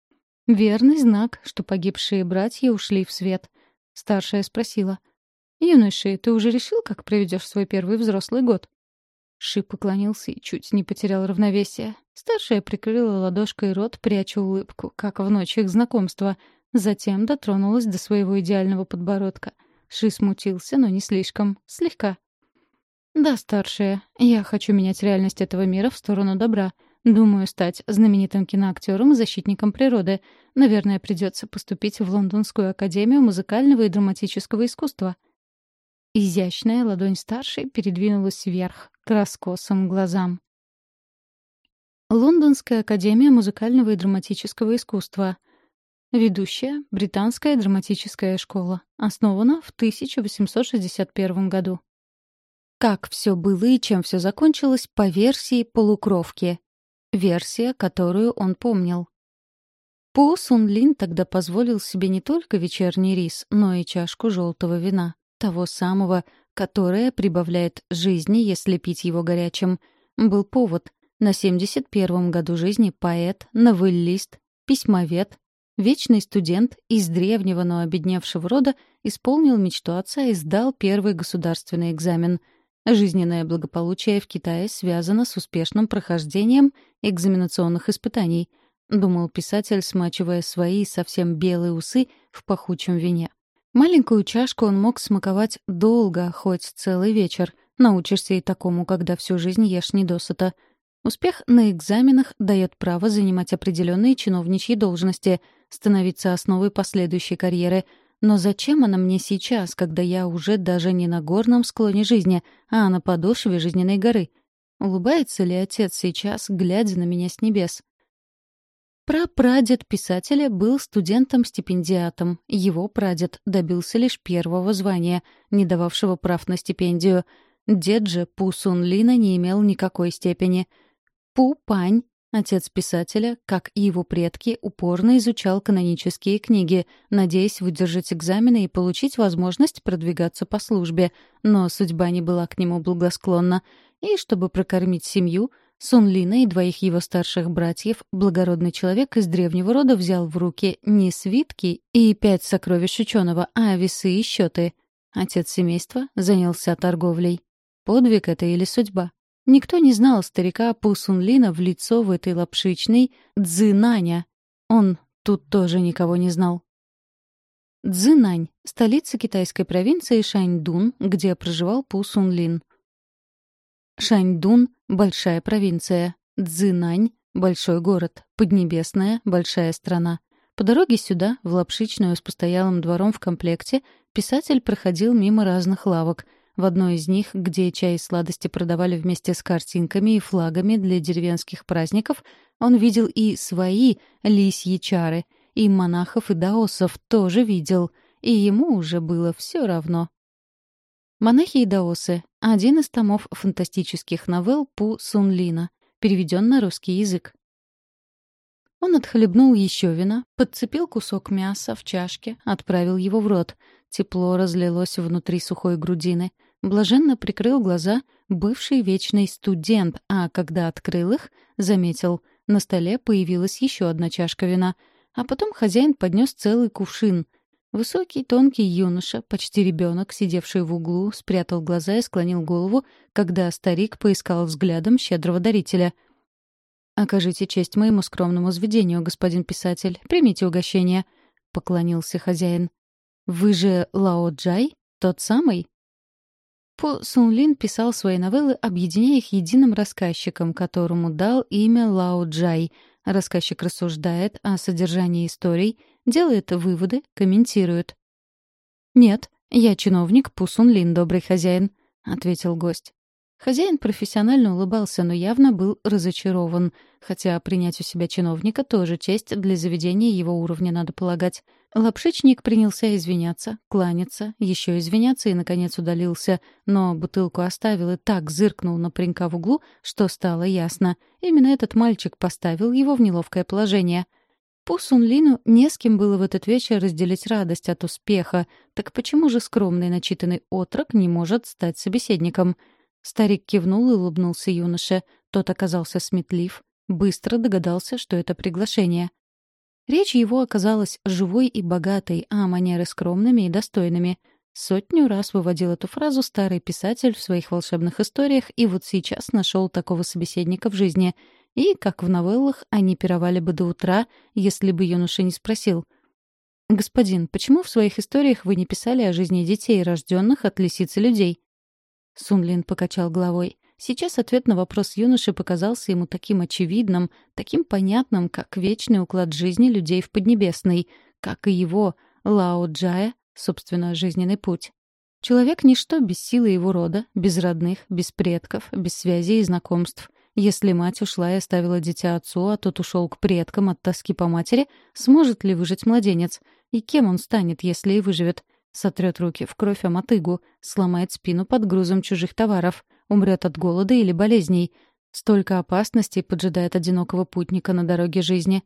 Верный знак, что погибшие братья ушли в свет. Старшая спросила. «Юноши, ты уже решил, как проведешь свой первый взрослый год?» Ши поклонился и чуть не потерял равновесие. Старшая прикрыла ладошкой рот, пряча улыбку, как в ночь их знакомства. Затем дотронулась до своего идеального подбородка. Ши смутился, но не слишком. Слегка. «Да, старшая, я хочу менять реальность этого мира в сторону добра. Думаю, стать знаменитым киноактером и защитником природы. Наверное, придется поступить в Лондонскую академию музыкального и драматического искусства». Изящная ладонь старшей передвинулась вверх, к раскосым глазам. Лондонская академия музыкального и драматического искусства. Ведущая — Британская драматическая школа. Основана в 1861 году. Как все было и чем все закончилось по версии полукровки. Версия, которую он помнил. Пу Сун Лин тогда позволил себе не только вечерний рис, но и чашку желтого вина. Того самого, которое прибавляет жизни, если пить его горячим. Был повод. На 71-м году жизни поэт, новеллист, письмовед, вечный студент из древнего, но обедневшего рода исполнил мечту отца и сдал первый государственный экзамен. Жизненное благополучие в Китае связано с успешным прохождением экзаменационных испытаний, думал писатель, смачивая свои совсем белые усы в пахучем вине. Маленькую чашку он мог смаковать долго, хоть целый вечер. Научишься и такому, когда всю жизнь ешь недосыта. Успех на экзаменах дает право занимать определенные чиновничьи должности, становиться основой последующей карьеры. Но зачем она мне сейчас, когда я уже даже не на горном склоне жизни, а на подошве жизненной горы? Улыбается ли отец сейчас, глядя на меня с небес? Прапрадед писателя был студентом-стипендиатом. Его прадед добился лишь первого звания, не дававшего прав на стипендию. Дед же Пу Сун Лина не имел никакой степени. Пу Пань, отец писателя, как и его предки, упорно изучал канонические книги, надеясь выдержать экзамены и получить возможность продвигаться по службе, но судьба не была к нему благосклонна. И чтобы прокормить семью — Сун Лина и двоих его старших братьев благородный человек из древнего рода взял в руки не свитки и пять сокровищ ученого, а весы и счеты. Отец семейства занялся торговлей. Подвиг это или судьба? Никто не знал старика Пу Сун Лина в лицо в этой лапшичной Цзынаня. Он тут тоже никого не знал. Цзинань — столица китайской провинции Шаньдун, где проживал Пу Сун Лин. Шаньдун — большая провинция. Цзинань — большой город. Поднебесная — большая страна. По дороге сюда, в Лапшичную с постоялым двором в комплекте, писатель проходил мимо разных лавок. В одной из них, где чай и сладости продавали вместе с картинками и флагами для деревенских праздников, он видел и свои лисьи чары, и монахов и даосов тоже видел, и ему уже было все равно. «Монахи и даосы» — один из томов фантастических новелл Пу Сунлина, переведен на русский язык. Он отхлебнул еще вина, подцепил кусок мяса в чашке, отправил его в рот. Тепло разлилось внутри сухой грудины. Блаженно прикрыл глаза бывший вечный студент, а когда открыл их, заметил, на столе появилась еще одна чашка вина. А потом хозяин поднес целый кувшин. Высокий, тонкий юноша, почти ребенок, сидевший в углу, спрятал глаза и склонил голову, когда старик поискал взглядом щедрого дарителя — «Окажите честь моему скромному заведению, господин писатель. Примите угощение», — поклонился хозяин. «Вы же Лао Джай? Тот самый?» По Сунлин писал свои новеллы, объединяя их единым рассказчиком, которому дал имя Лао Джай. Рассказчик рассуждает о содержании историй, делает выводы, комментирует. «Нет, я чиновник Пу Сунлин, добрый хозяин», — ответил гость. Хозяин профессионально улыбался, но явно был разочарован. Хотя принять у себя чиновника тоже честь для заведения его уровня, надо полагать. Лапшичник принялся извиняться, кланяться, еще извиняться и, наконец, удалился. Но бутылку оставил и так зыркнул на паренька в углу, что стало ясно. Именно этот мальчик поставил его в неловкое положение. Пу Сунлину не с кем было в этот вечер разделить радость от успеха. Так почему же скромный начитанный отрок не может стать собеседником — Старик кивнул и улыбнулся юноше. Тот оказался сметлив, быстро догадался, что это приглашение. Речь его оказалась живой и богатой, а манеры скромными и достойными. Сотню раз выводил эту фразу старый писатель в своих волшебных историях и вот сейчас нашел такого собеседника в жизни. И, как в новеллах, они пировали бы до утра, если бы юноша не спросил. «Господин, почему в своих историях вы не писали о жизни детей, рожденных от лисицы людей?» Сунлин покачал головой. Сейчас ответ на вопрос юноши показался ему таким очевидным, таким понятным, как вечный уклад жизни людей в Поднебесной, как и его, Лао Джая, собственно, жизненный путь. Человек — ничто без силы его рода, без родных, без предков, без связей и знакомств. Если мать ушла и оставила дитя отцу, а тот ушел к предкам от тоски по матери, сможет ли выжить младенец? И кем он станет, если и выживет? сотрет руки в кровь о мотыгу, сломает спину под грузом чужих товаров, умрет от голода или болезней. Столько опасностей поджидает одинокого путника на дороге жизни.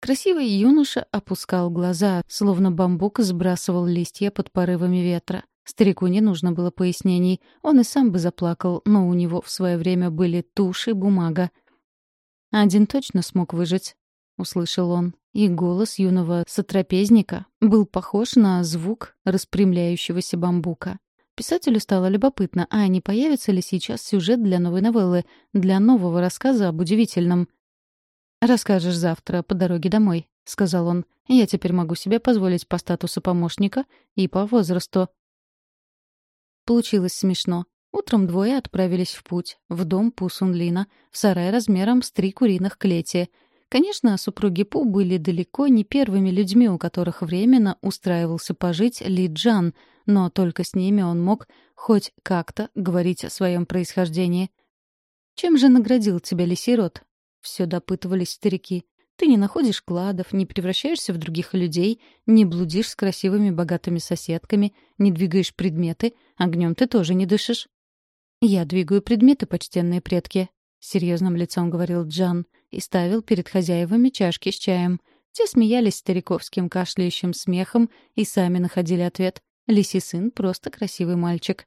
Красивый юноша опускал глаза, словно бамбук сбрасывал листья под порывами ветра. Старику не нужно было пояснений, он и сам бы заплакал, но у него в свое время были тушь и бумага. Один точно смог выжить, — услышал он и голос юного сотрапезника был похож на звук распрямляющегося бамбука. Писателю стало любопытно, а не появится ли сейчас сюжет для новой новеллы, для нового рассказа об удивительном. «Расскажешь завтра по дороге домой», — сказал он. «Я теперь могу себе позволить по статусу помощника и по возрасту». Получилось смешно. Утром двое отправились в путь, в дом Пусунлина, в сарай размером с три куриных клети — Конечно, супруги Пу были далеко не первыми людьми, у которых временно устраивался пожить Ли Джан, но только с ними он мог хоть как-то говорить о своем происхождении. «Чем же наградил тебя Лисирот?» — все допытывались старики. «Ты не находишь кладов, не превращаешься в других людей, не блудишь с красивыми богатыми соседками, не двигаешь предметы, огнем ты тоже не дышишь». «Я двигаю предметы, почтенные предки», — серьезным лицом говорил Джан и ставил перед хозяевами чашки с чаем. Те смеялись стариковским кашляющим смехом и сами находили ответ. Лиси сын просто красивый мальчик.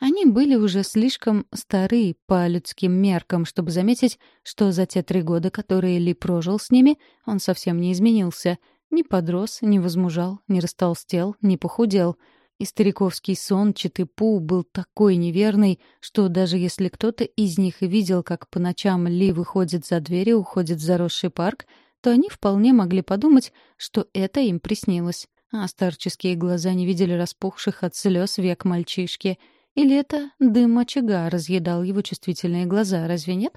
Они были уже слишком стары по людским меркам, чтобы заметить, что за те три года, которые Ли прожил с ними, он совсем не изменился. Ни подрос, ни возмужал, ни растолстел, ни похудел — и стариковский сон Читыпу был такой неверный, что даже если кто-то из них и видел, как по ночам Ли выходит за дверь и уходит в заросший парк, то они вполне могли подумать, что это им приснилось. а старческие глаза не видели распухших от слез век мальчишки. Или это дым очага разъедал его чувствительные глаза, разве нет?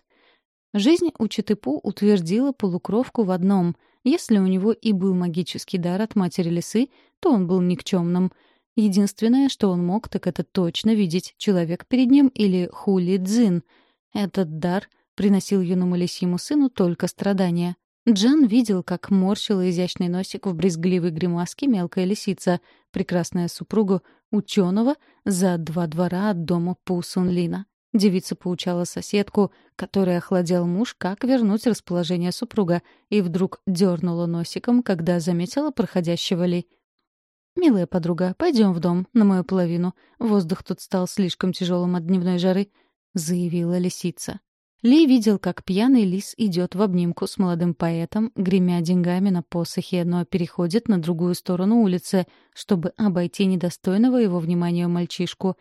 Жизнь у Читыпу утвердила полукровку в одном. Если у него и был магический дар от матери лисы, то он был никчемным. Единственное, что он мог, так это точно видеть человек перед ним или хули дзин. Этот дар приносил юному лисьему сыну только страдания. Джан видел, как морщила изящный носик в брезгливой гримаске мелкая лисица, прекрасная супруга ученого за два двора от дома Пусунлина. Девица поучала соседку, которой охладел муж, как вернуть расположение супруга, и вдруг дернула носиком, когда заметила проходящего Ли. «Милая подруга, пойдем в дом, на мою половину. Воздух тут стал слишком тяжелым от дневной жары», — заявила лисица. Ли видел, как пьяный лис идет в обнимку с молодым поэтом, гремя деньгами на посохе, но переходит на другую сторону улицы, чтобы обойти недостойного его внимания мальчишку.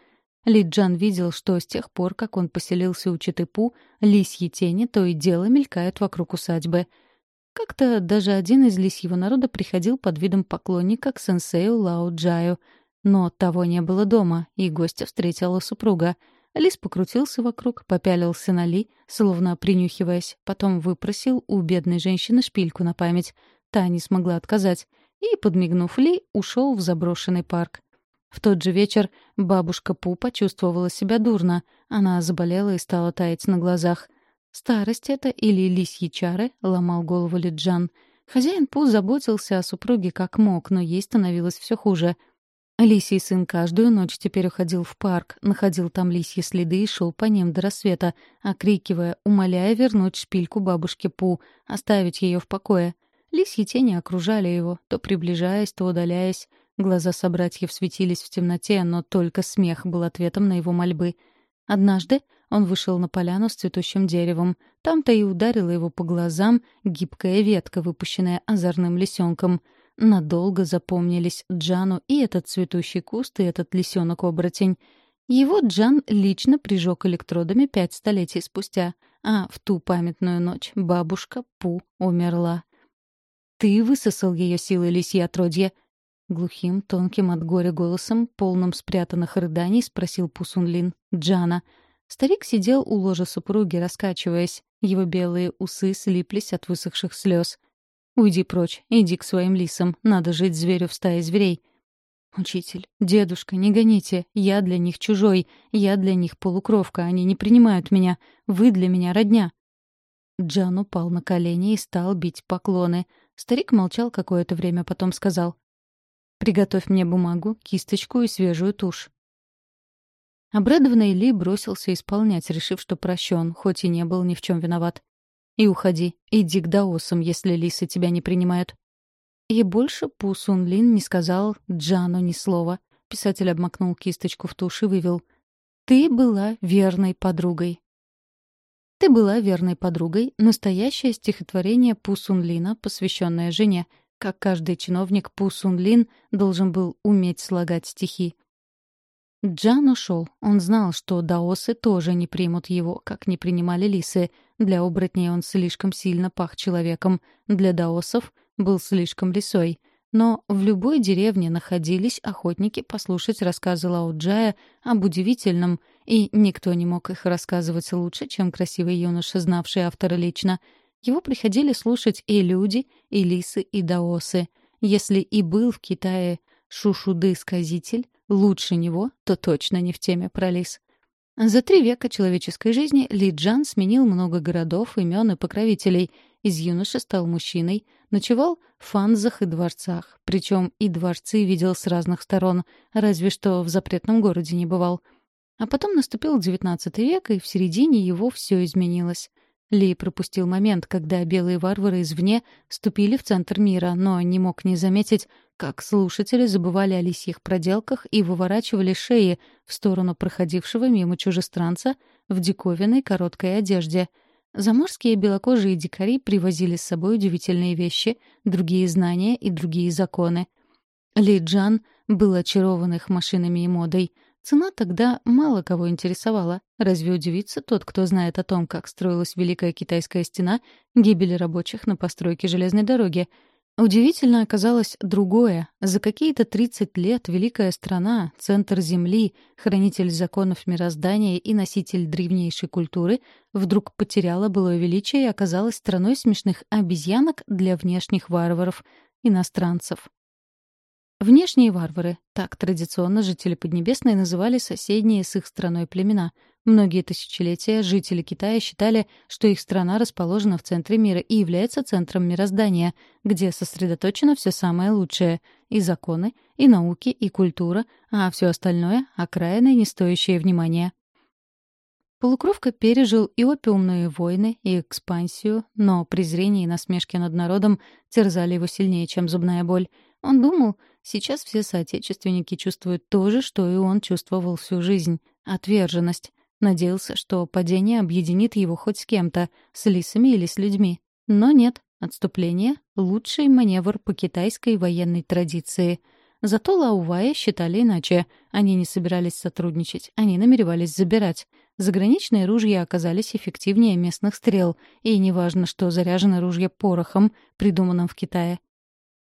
Ли Джан видел, что с тех пор, как он поселился у Читыпу, лисьи тени то и дело мелькают вокруг усадьбы. Как-то даже один из лисьего народа приходил под видом поклонника к сенсею Лао Джаю. Но того не было дома, и гостя встретила супруга — Лис покрутился вокруг, попялился на Ли, словно принюхиваясь, потом выпросил у бедной женщины шпильку на память. Та не смогла отказать. И, подмигнув Ли, ушел в заброшенный парк. В тот же вечер бабушка Пу почувствовала себя дурно. Она заболела и стала таять на глазах. Старость это или лисьи чары, ломал голову Лиджан. Хозяин Пу заботился о супруге как мог, но ей становилось все хуже — Лисий сын каждую ночь теперь уходил в парк, находил там лисьи следы и шел по ним до рассвета, окрикивая, умоляя вернуть шпильку бабушке Пу, оставить ее в покое. Лисьи тени окружали его, то приближаясь, то удаляясь. Глаза собратьев светились в темноте, но только смех был ответом на его мольбы. Однажды он вышел на поляну с цветущим деревом. Там-то и ударила его по глазам гибкая ветка, выпущенная озорным лисенком — Надолго запомнились Джану и этот цветущий куст, и этот лисенок-оборотень. Его Джан лично прижег электродами пять столетий спустя, а в ту памятную ночь бабушка Пу умерла. «Ты высосал ее силы, лисья отродье!» Глухим, тонким от горя голосом, полным спрятанных рыданий, спросил Пусунлин Джана. Старик сидел у ложа супруги, раскачиваясь. Его белые усы слиплись от высохших слез. Уйди прочь, иди к своим лисам, надо жить зверю в стае зверей. «Учитель, дедушка, не гоните, я для них чужой, я для них полукровка, они не принимают меня, вы для меня родня». Джан упал на колени и стал бить поклоны. Старик молчал какое-то время, потом сказал. «Приготовь мне бумагу, кисточку и свежую тушь». Обрадованный Ли бросился исполнять, решив, что прощен, хоть и не был ни в чем виноват. И уходи. Иди к даосам, если лисы тебя не принимают». И больше Пу Сун Лин не сказал Джану ни слова. Писатель обмакнул кисточку в тушь и вывел. «Ты была верной подругой». «Ты была верной подругой» — настоящее стихотворение Пу Сун Лина, посвященное жене. Как каждый чиновник, Пу Сун Лин должен был уметь слагать стихи. Джан ушел. Он знал, что даосы тоже не примут его, как не принимали лисы. Для оборотней он слишком сильно пах человеком, для даосов был слишком лисой. Но в любой деревне находились охотники послушать рассказы Лао-Джая об удивительном, и никто не мог их рассказывать лучше, чем красивый юноша, знавший автора лично. Его приходили слушать и люди, и лисы, и даосы. Если и был в Китае шушуды-сказитель, лучше него, то точно не в теме про лис. За три века человеческой жизни Ли Джан сменил много городов, имен и покровителей. Из юноши стал мужчиной, ночевал в фанзах и дворцах. Причем и дворцы видел с разных сторон, разве что в запретном городе не бывал. А потом наступил XIX век, и в середине его все изменилось. Ли пропустил момент, когда белые варвары извне ступили в центр мира, но не мог не заметить, как слушатели забывали о лисьих проделках и выворачивали шеи в сторону проходившего мимо чужестранца в диковинной короткой одежде. Заморские белокожие дикари привозили с собой удивительные вещи, другие знания и другие законы. Ли Джан был очарован их машинами и модой — Цена тогда мало кого интересовала. Разве удивится тот, кто знает о том, как строилась Великая Китайская стена, гибели рабочих на постройке железной дороги? Удивительно оказалось другое. За какие-то 30 лет великая страна, центр Земли, хранитель законов мироздания и носитель древнейшей культуры вдруг потеряла былое величие и оказалась страной смешных обезьянок для внешних варваров, иностранцев. Внешние варвары, так традиционно жители Поднебесной называли соседние с их страной племена. Многие тысячелетия жители Китая считали, что их страна расположена в центре мира и является центром мироздания, где сосредоточено все самое лучшее — и законы, и науки, и культура, а все остальное — окраины, не стоящие внимания. Полукровка пережил и опиумные войны, и экспансию, но презрение и насмешки над народом терзали его сильнее, чем зубная боль. Он думал, сейчас все соотечественники чувствуют то же, что и он чувствовал всю жизнь — отверженность. Надеялся, что падение объединит его хоть с кем-то, с лисами или с людьми. Но нет, отступление — лучший маневр по китайской военной традиции. Зато Лаувая считали иначе. Они не собирались сотрудничать, они намеревались забирать. Заграничные ружья оказались эффективнее местных стрел, и неважно, что заряжено ружье порохом, придуманным в Китае.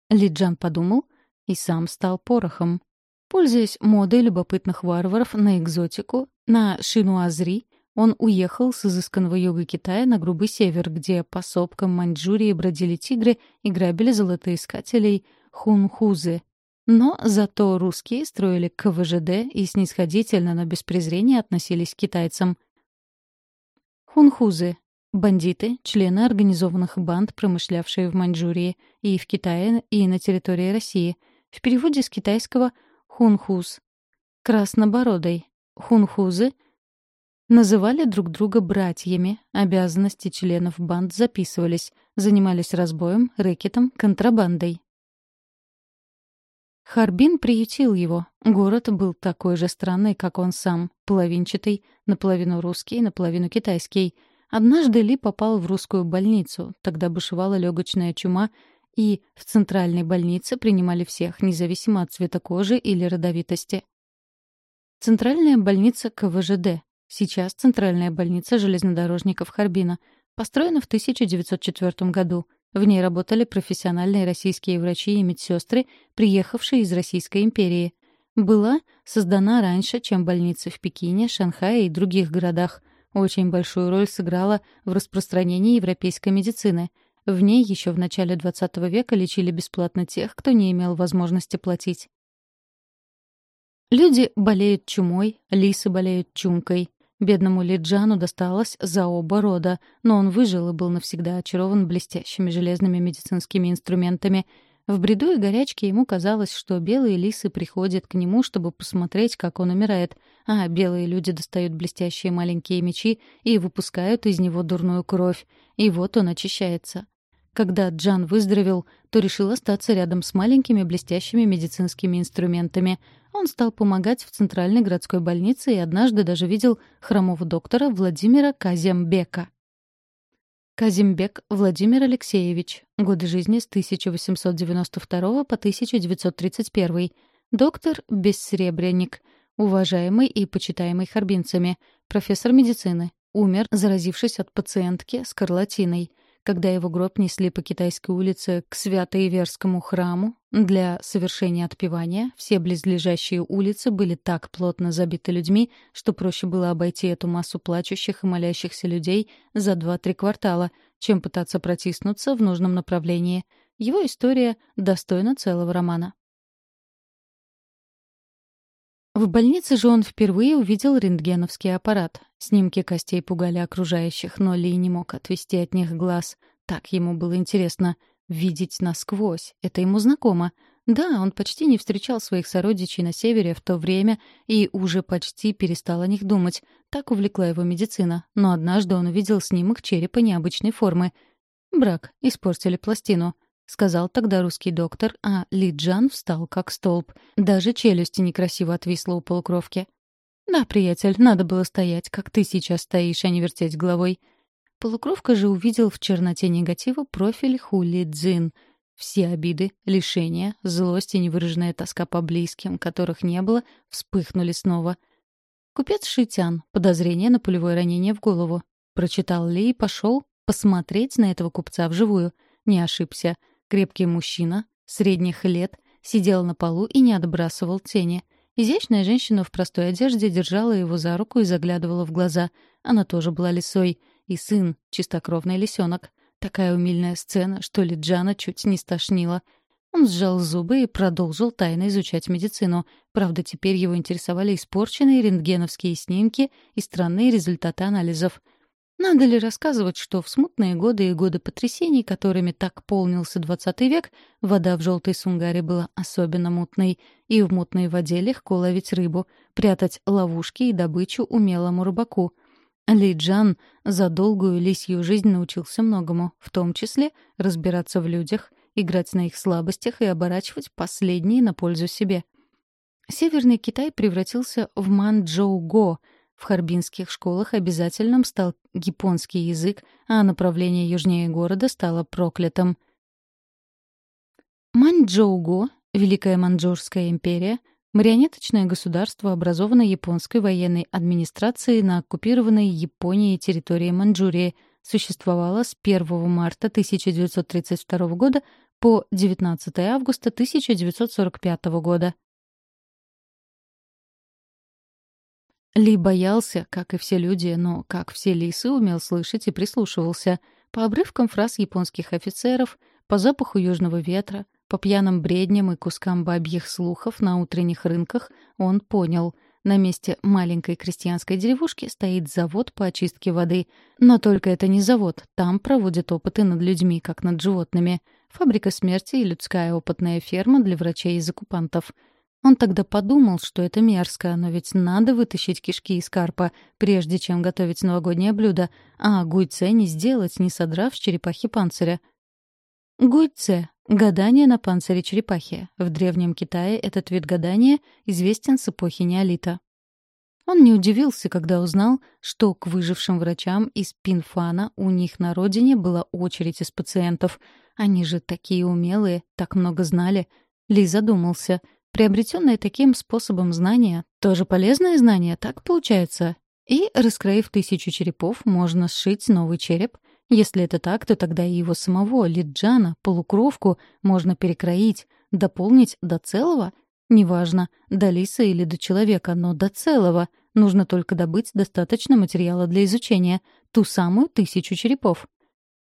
Лиджан подумал и сам стал порохом. Пользуясь модой любопытных варваров на экзотику, на Шинуазри он уехал с изысканного юга Китая на грубый север, где по сопкам Маньчжурии бродили тигры и грабили золотоискателей хунхузы. Но зато русские строили КВЖД и снисходительно, но без презрения относились к китайцам. Хунхузы Бандиты — члены организованных банд, промышлявшие в Маньчжурии, и в Китае, и на территории России. В переводе с китайского «хунхуз». Краснобородой. Хунхузы называли друг друга братьями, обязанности членов банд записывались, занимались разбоем, рэкетом, контрабандой. Харбин приютил его. Город был такой же странный, как он сам, половинчатый, наполовину русский, наполовину китайский — Однажды Ли попал в русскую больницу, тогда бушевала легочная чума, и в центральной больнице принимали всех, независимо от цвета кожи или родовитости. Центральная больница КВЖД. Сейчас Центральная больница железнодорожников Харбина. Построена в 1904 году. В ней работали профессиональные российские врачи и медсестры, приехавшие из Российской империи. Была создана раньше, чем больницы в Пекине, Шанхае и других городах очень большую роль сыграла в распространении европейской медицины. В ней еще в начале XX века лечили бесплатно тех, кто не имел возможности платить. Люди болеют чумой, лисы болеют чумкой. Бедному Лиджану досталось за оба рода, но он выжил и был навсегда очарован блестящими железными медицинскими инструментами — в бреду и горячке ему казалось, что белые лисы приходят к нему, чтобы посмотреть, как он умирает, а белые люди достают блестящие маленькие мечи и выпускают из него дурную кровь. И вот он очищается. Когда Джан выздоровел, то решил остаться рядом с маленькими блестящими медицинскими инструментами. Он стал помогать в Центральной городской больнице и однажды даже видел хромого доктора Владимира Казембека. Казимбек Владимир Алексеевич. Годы жизни с 1892 по 1931. Доктор Бессребренник. Уважаемый и почитаемый харбинцами. Профессор медицины. Умер, заразившись от пациентки скарлатиной когда его гроб несли по Китайской улице к Свято-Иверскому храму для совершения отпевания, все близлежащие улицы были так плотно забиты людьми, что проще было обойти эту массу плачущих и молящихся людей за два-три квартала, чем пытаться протиснуться в нужном направлении. Его история достойна целого романа. В больнице же он впервые увидел рентгеновский аппарат. Снимки костей пугали окружающих, но Ли не мог отвести от них глаз. Так ему было интересно. Видеть насквозь. Это ему знакомо. Да, он почти не встречал своих сородичей на севере в то время и уже почти перестал о них думать. Так увлекла его медицина. Но однажды он увидел снимок черепа необычной формы. Брак. Испортили пластину. — сказал тогда русский доктор, а Ли Джан встал как столб. Даже челюсти некрасиво отвисла у полукровки. «Да, приятель, надо было стоять, как ты сейчас стоишь, а не вертеть головой». Полукровка же увидел в черноте негатива профиль Хули Цзин. Все обиды, лишения, злость и невыраженная тоска по близким, которых не было, вспыхнули снова. Купец Шитян. Подозрение на пулевое ранение в голову. Прочитал Ли и пошел посмотреть на этого купца вживую. Не ошибся. Крепкий мужчина, средних лет, сидел на полу и не отбрасывал тени. Изящная женщина в простой одежде держала его за руку и заглядывала в глаза. Она тоже была лисой. И сын — чистокровный лисенок. Такая умильная сцена, что Лиджана чуть не стошнила. Он сжал зубы и продолжил тайно изучать медицину. Правда, теперь его интересовали испорченные рентгеновские снимки и странные результаты анализов. Надо ли рассказывать, что в смутные годы и годы потрясений, которыми так полнился XX век, вода в желтой сунгаре была особенно мутной, и в мутной воде легко ловить рыбу, прятать ловушки и добычу умелому рыбаку. Ли Джан за долгую лисью жизнь научился многому, в том числе разбираться в людях, играть на их слабостях и оборачивать последние на пользу себе. Северный Китай превратился в Манчжоу-го. В харбинских школах обязательным стал японский язык, а направление южнее города стало проклятым. Манчжоу-го, Великая Манчжурская империя, марионеточное государство, образованное японской военной администрацией на оккупированной Японией территории Манчжурии, существовало с 1 марта 1932 года по 19 августа 1945 года. Ли боялся, как и все люди, но, как все лисы, умел слышать и прислушивался. По обрывкам фраз японских офицеров, по запаху южного ветра, по пьяным бредням и кускам бабьих слухов на утренних рынках он понял — на месте маленькой крестьянской деревушки стоит завод по очистке воды. Но только это не завод. Там проводят опыты над людьми, как над животными. Фабрика смерти и людская опытная ферма для врачей и закупантов. Он тогда подумал, что это мерзко, но ведь надо вытащить кишки из карпа, прежде чем готовить новогоднее блюдо, а гуйце не сделать, не содрав с черепахи панциря. Гуйце Гадание на панцире черепахи. В Древнем Китае этот вид гадания известен с эпохи неолита. Он не удивился, когда узнал, что к выжившим врачам из Пинфана у них на родине была очередь из пациентов. Они же такие умелые, так много знали. Ли задумался. Приобретенное таким способом знания — тоже полезное знание, так получается. И, раскроив тысячу черепов, можно сшить новый череп — если это так, то тогда и его самого, Лиджана, полукровку, можно перекроить, дополнить до целого. Неважно, до лиса или до человека, но до целого. Нужно только добыть достаточно материала для изучения, ту самую тысячу черепов.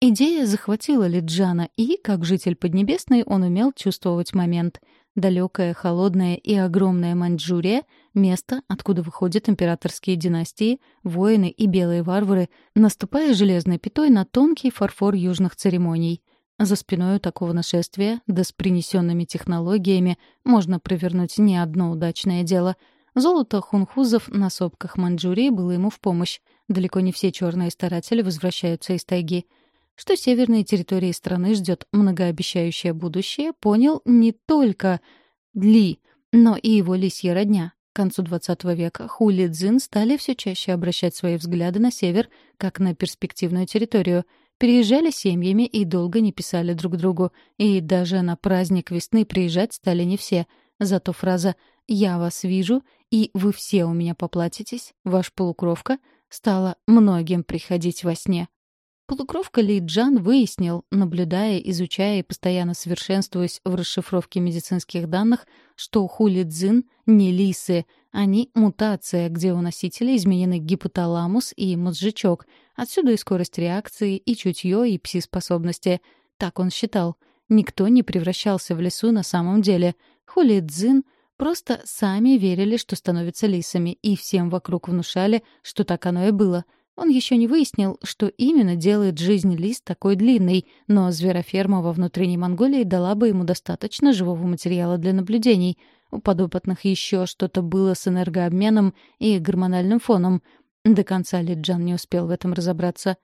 Идея захватила Лиджана, и, как житель Поднебесной, он умел чувствовать момент — Далекая, холодная и огромная Маньчжурия — место, откуда выходят императорские династии, воины и белые варвары, наступая железной пятой на тонкий фарфор южных церемоний. За спиной у такого нашествия, да с принесенными технологиями, можно провернуть не одно удачное дело. Золото хунхузов на сопках Маньчжурии было ему в помощь. Далеко не все черные старатели возвращаются из тайги — что северные территории страны ждет многообещающее будущее, понял не только Ли, но и его лисья родня. К концу XX века Хули Цзин стали все чаще обращать свои взгляды на север, как на перспективную территорию. Переезжали семьями и долго не писали друг другу. И даже на праздник весны приезжать стали не все. Зато фраза «Я вас вижу, и вы все у меня поплатитесь, ваш полукровка» стала многим приходить во сне. Полукровка Ли Джан выяснил, наблюдая, изучая и постоянно совершенствуясь в расшифровке медицинских данных, что хули дзин не лисы, они мутация, где у носителя изменены гипоталамус и мозжечок, отсюда и скорость реакции, и чутье, и пси-способности. Так он считал. Никто не превращался в лису на самом деле. Хули дзин просто сами верили, что становятся лисами, и всем вокруг внушали, что так оно и было — он еще не выяснил, что именно делает жизнь лис такой длинной, но звероферма во внутренней Монголии дала бы ему достаточно живого материала для наблюдений. У подопытных еще что-то было с энергообменом и гормональным фоном. До конца Лиджан не успел в этом разобраться.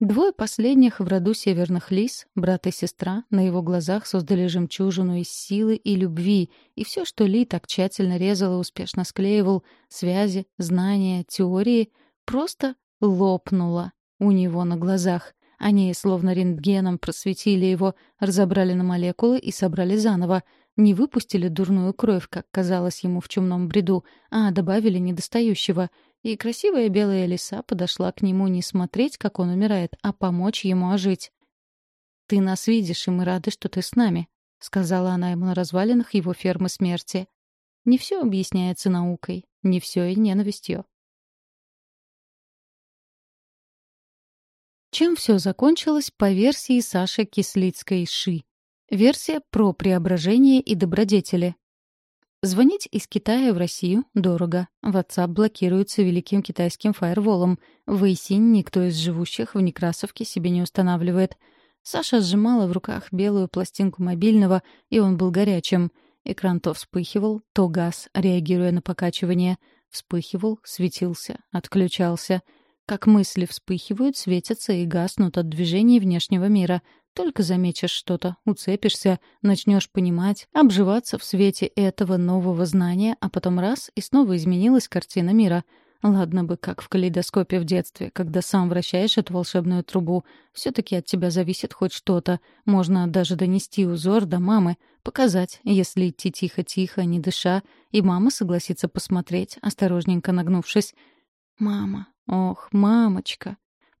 Двое последних в роду северных лис, брат и сестра, на его глазах создали жемчужину из силы и любви, и все, что Ли так тщательно резал и успешно склеивал, связи, знания, теории, просто лопнуло у него на глазах. Они словно рентгеном просветили его, разобрали на молекулы и собрали заново. Не выпустили дурную кровь, как казалось ему в чумном бреду, а добавили недостающего — и красивая белая лиса подошла к нему не смотреть, как он умирает, а помочь ему ожить. «Ты нас видишь, и мы рады, что ты с нами», — сказала она ему на развалинах его фермы смерти. Не все объясняется наукой, не все и ненавистью. Чем все закончилось по версии Саши Кислицкой-Ши? Версия про преображение и добродетели. Звонить из Китая в Россию дорого. WhatsApp блокируется великим китайским фаерволом. Вейсинь никто из живущих в Некрасовке себе не устанавливает. Саша сжимала в руках белую пластинку мобильного, и он был горячим. Экран то вспыхивал, то газ, реагируя на покачивание. Вспыхивал, светился, отключался. Как мысли вспыхивают, светятся и гаснут от движений внешнего мира. Только заметишь что-то, уцепишься, начнешь понимать, обживаться в свете этого нового знания, а потом раз — и снова изменилась картина мира — Ладно бы, как в калейдоскопе в детстве, когда сам вращаешь эту волшебную трубу. все таки от тебя зависит хоть что-то. Можно даже донести узор до мамы, показать, если идти тихо-тихо, не дыша, и мама согласится посмотреть, осторожненько нагнувшись. «Мама, ох, мамочка!»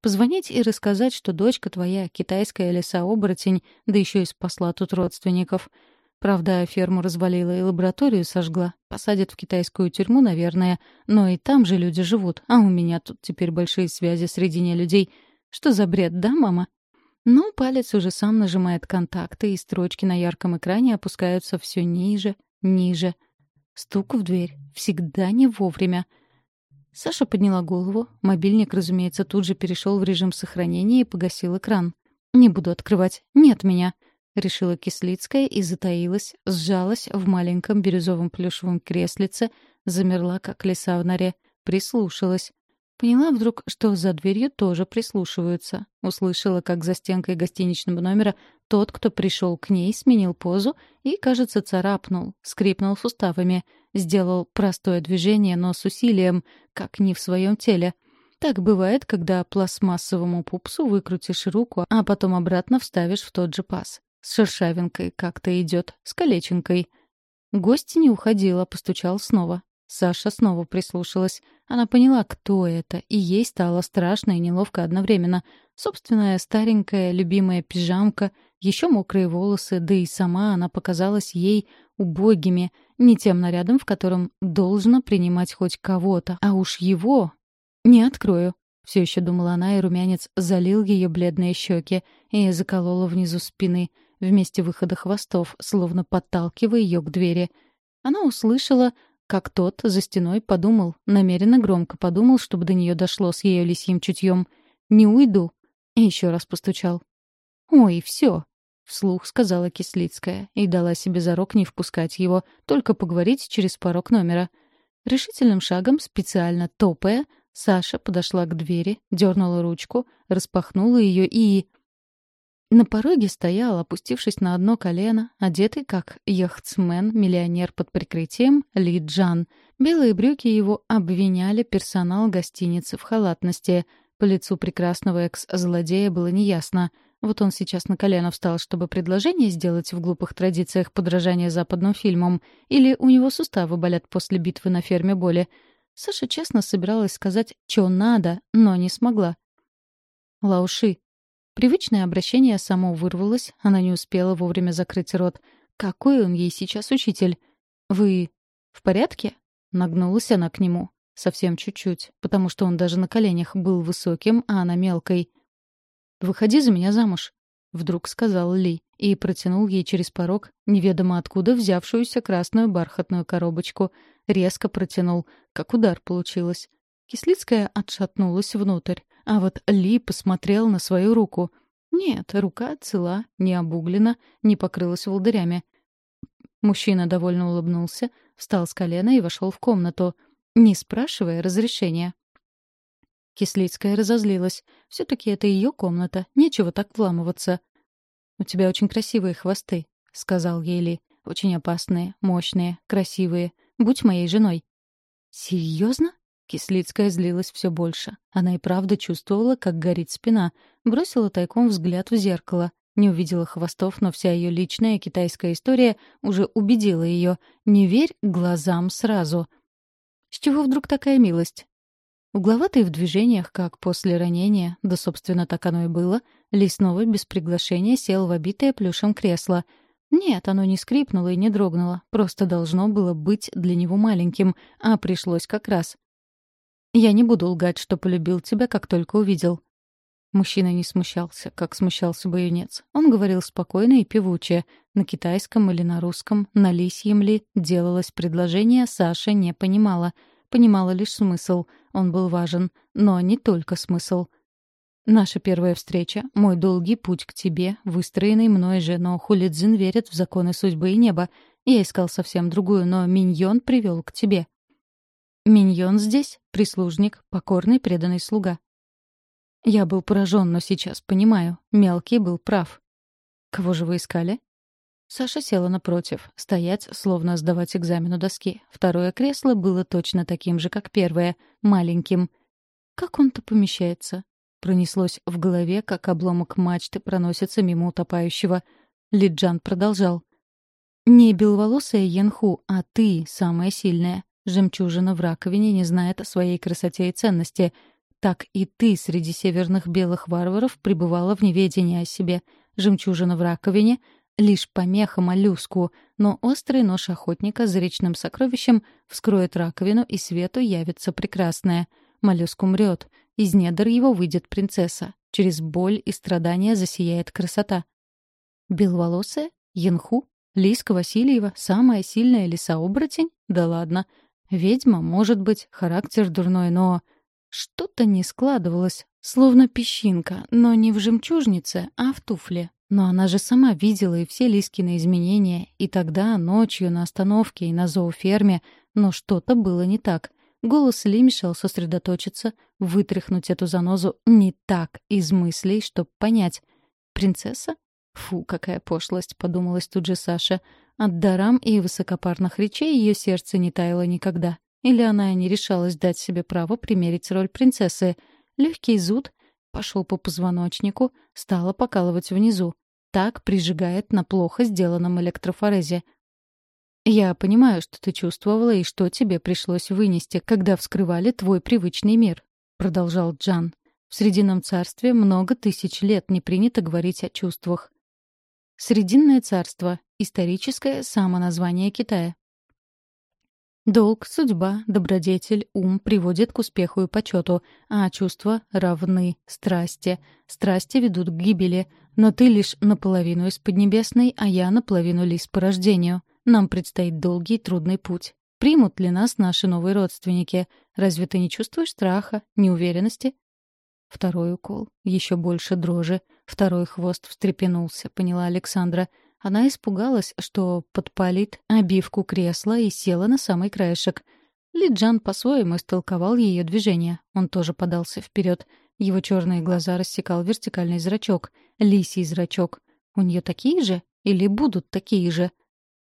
Позвонить и рассказать, что дочка твоя, китайская лиса-оборотень, да еще и спасла тут родственников — Правда, ферму развалила и лабораторию сожгла. Посадят в китайскую тюрьму, наверное. Но и там же люди живут. А у меня тут теперь большие связи среди людей. Что за бред, да, мама? Ну, палец уже сам нажимает контакты, и строчки на ярком экране опускаются все ниже, ниже. Стук в дверь. Всегда не вовремя. Саша подняла голову. Мобильник, разумеется, тут же перешел в режим сохранения и погасил экран. «Не буду открывать. Нет меня». — решила Кислицкая и затаилась, сжалась в маленьком бирюзовом плюшевом креслице, замерла, как лиса в норе, прислушалась. Поняла вдруг, что за дверью тоже прислушиваются. Услышала, как за стенкой гостиничного номера тот, кто пришел к ней, сменил позу и, кажется, царапнул, скрипнул суставами, сделал простое движение, но с усилием, как не в своем теле. Так бывает, когда пластмассовому пупсу выкрутишь руку, а потом обратно вставишь в тот же паз. С шершавинкой как-то идет, с колеченкой. Гость не уходила, постучал снова. Саша снова прислушалась. Она поняла, кто это, и ей стало страшно и неловко одновременно. Собственная старенькая любимая пижамка, еще мокрые волосы, да и сама она показалась ей убогими, не тем нарядом, в котором должно принимать хоть кого-то. А уж его... Не открою. Все еще думала она, и румянец залил ее бледные щеки и заколола внизу спины — вместе выхода хвостов, словно подталкивая ее к двери. Она услышала, как тот за стеной подумал, намеренно громко подумал, чтобы до нее дошло с ее лисьим чутьем. «Не уйду!» И еще раз постучал. «Ой, все!» — вслух сказала Кислицкая и дала себе зарок не впускать его, только поговорить через порог номера. Решительным шагом, специально топая, Саша подошла к двери, дернула ручку, распахнула ее и... На пороге стоял, опустившись на одно колено, одетый как яхтсмен-миллионер под прикрытием Ли Джан. Белые брюки его обвиняли персонал гостиницы в халатности. По лицу прекрасного экс-злодея было неясно. Вот он сейчас на колено встал, чтобы предложение сделать в глупых традициях подражания западным фильмам, или у него суставы болят после битвы на ферме боли. Саша честно собиралась сказать, что надо, но не смогла. «Лауши», Привычное обращение само вырвалось, она не успела вовремя закрыть рот. Какой он ей сейчас учитель? «Вы в порядке?» Нагнулась она к нему. Совсем чуть-чуть, потому что он даже на коленях был высоким, а она мелкой. «Выходи за меня замуж», — вдруг сказал Ли и протянул ей через порог неведомо откуда взявшуюся красную бархатную коробочку. Резко протянул, как удар получилось. Кислицкая отшатнулась внутрь. А вот Ли посмотрел на свою руку. Нет, рука цела, не обуглена, не покрылась волдырями. Мужчина довольно улыбнулся, встал с колена и вошел в комнату, не спрашивая разрешения. Кислицкая разозлилась. все таки это ее комната, нечего так вламываться. «У тебя очень красивые хвосты», — сказал ей Ли. «Очень опасные, мощные, красивые. Будь моей женой». «Серьезно?» Кислицкая злилась все больше. Она и правда чувствовала, как горит спина. Бросила тайком взгляд в зеркало. Не увидела хвостов, но вся ее личная китайская история уже убедила ее. Не верь глазам сразу. С чего вдруг такая милость? Угловатый в движениях, как после ранения, да, собственно, так оно и было, Ли снова без приглашения сел в обитое плюшем кресло. Нет, оно не скрипнуло и не дрогнуло, просто должно было быть для него маленьким, а пришлось как раз. «Я не буду лгать, что полюбил тебя, как только увидел». Мужчина не смущался, как смущался бы юнец. Он говорил спокойно и певуче. На китайском или на русском, на лисьем ли, делалось предложение, Саша не понимала. Понимала лишь смысл. Он был важен. Но не только смысл. Наша первая встреча, мой долгий путь к тебе, выстроенный мной же, но Хулидзин верит в законы судьбы и неба. Я искал совсем другую, но Миньон привел к тебе. Миньон здесь — прислужник, покорный, преданный слуга. Я был поражен, но сейчас понимаю. Мелкий был прав. Кого же вы искали? Саша села напротив, стоять, словно сдавать экзамен у доски. Второе кресло было точно таким же, как первое, маленьким. Как он-то помещается? Пронеслось в голове, как обломок мачты проносится мимо утопающего. Лиджан продолжал. «Не беловолосая Янху, а ты самая сильная. Жемчужина в раковине не знает о своей красоте и ценности. Так и ты среди северных белых варваров пребывала в неведении о себе. Жемчужина в раковине — лишь помеха моллюску, но острый нож охотника за речным сокровищем вскроет раковину, и свету явится прекрасное. Моллюск умрет, из недр его выйдет принцесса. Через боль и страдания засияет красота. Беловолосая? Янху? Лиска Васильева? Самая сильная лиса-оборотень? Да ладно. Ведьма, может быть, характер дурной, но... Что-то не складывалось, словно песчинка, но не в жемчужнице, а в туфле. Но она же сама видела и все Лискины изменения, и тогда, ночью, на остановке и на зооферме, но что-то было не так. Голос Ли мешал сосредоточиться, вытряхнуть эту занозу не так из мыслей, чтобы понять. «Принцесса? Фу, какая пошлость», — подумалась тут же Саша. От дарам и высокопарных речей ее сердце не таяло никогда. Или она не решалась дать себе право примерить роль принцессы. Легкий зуд пошел по позвоночнику, стало покалывать внизу. Так прижигает на плохо сделанном электрофорезе — «Я понимаю, что ты чувствовала и что тебе пришлось вынести, когда вскрывали твой привычный мир», — продолжал Джан. «В Срединном царстве много тысяч лет не принято говорить о чувствах». Срединное царство — историческое самоназвание Китая. Долг, судьба, добродетель, ум приводят к успеху и почету, а чувства равны страсти. Страсти ведут к гибели, но ты лишь наполовину из Поднебесной, а я наполовину лис по рождению. Нам предстоит долгий и трудный путь. Примут ли нас наши новые родственники? Разве ты не чувствуешь страха, неуверенности? Второй укол. Еще больше дрожи. Второй хвост встрепенулся, поняла Александра. Она испугалась, что подпалит обивку кресла и села на самый краешек. Лиджан по-своему истолковал ее движение. Он тоже подался вперед. Его черные глаза рассекал вертикальный зрачок. Лисий зрачок. У нее такие же? Или будут такие же?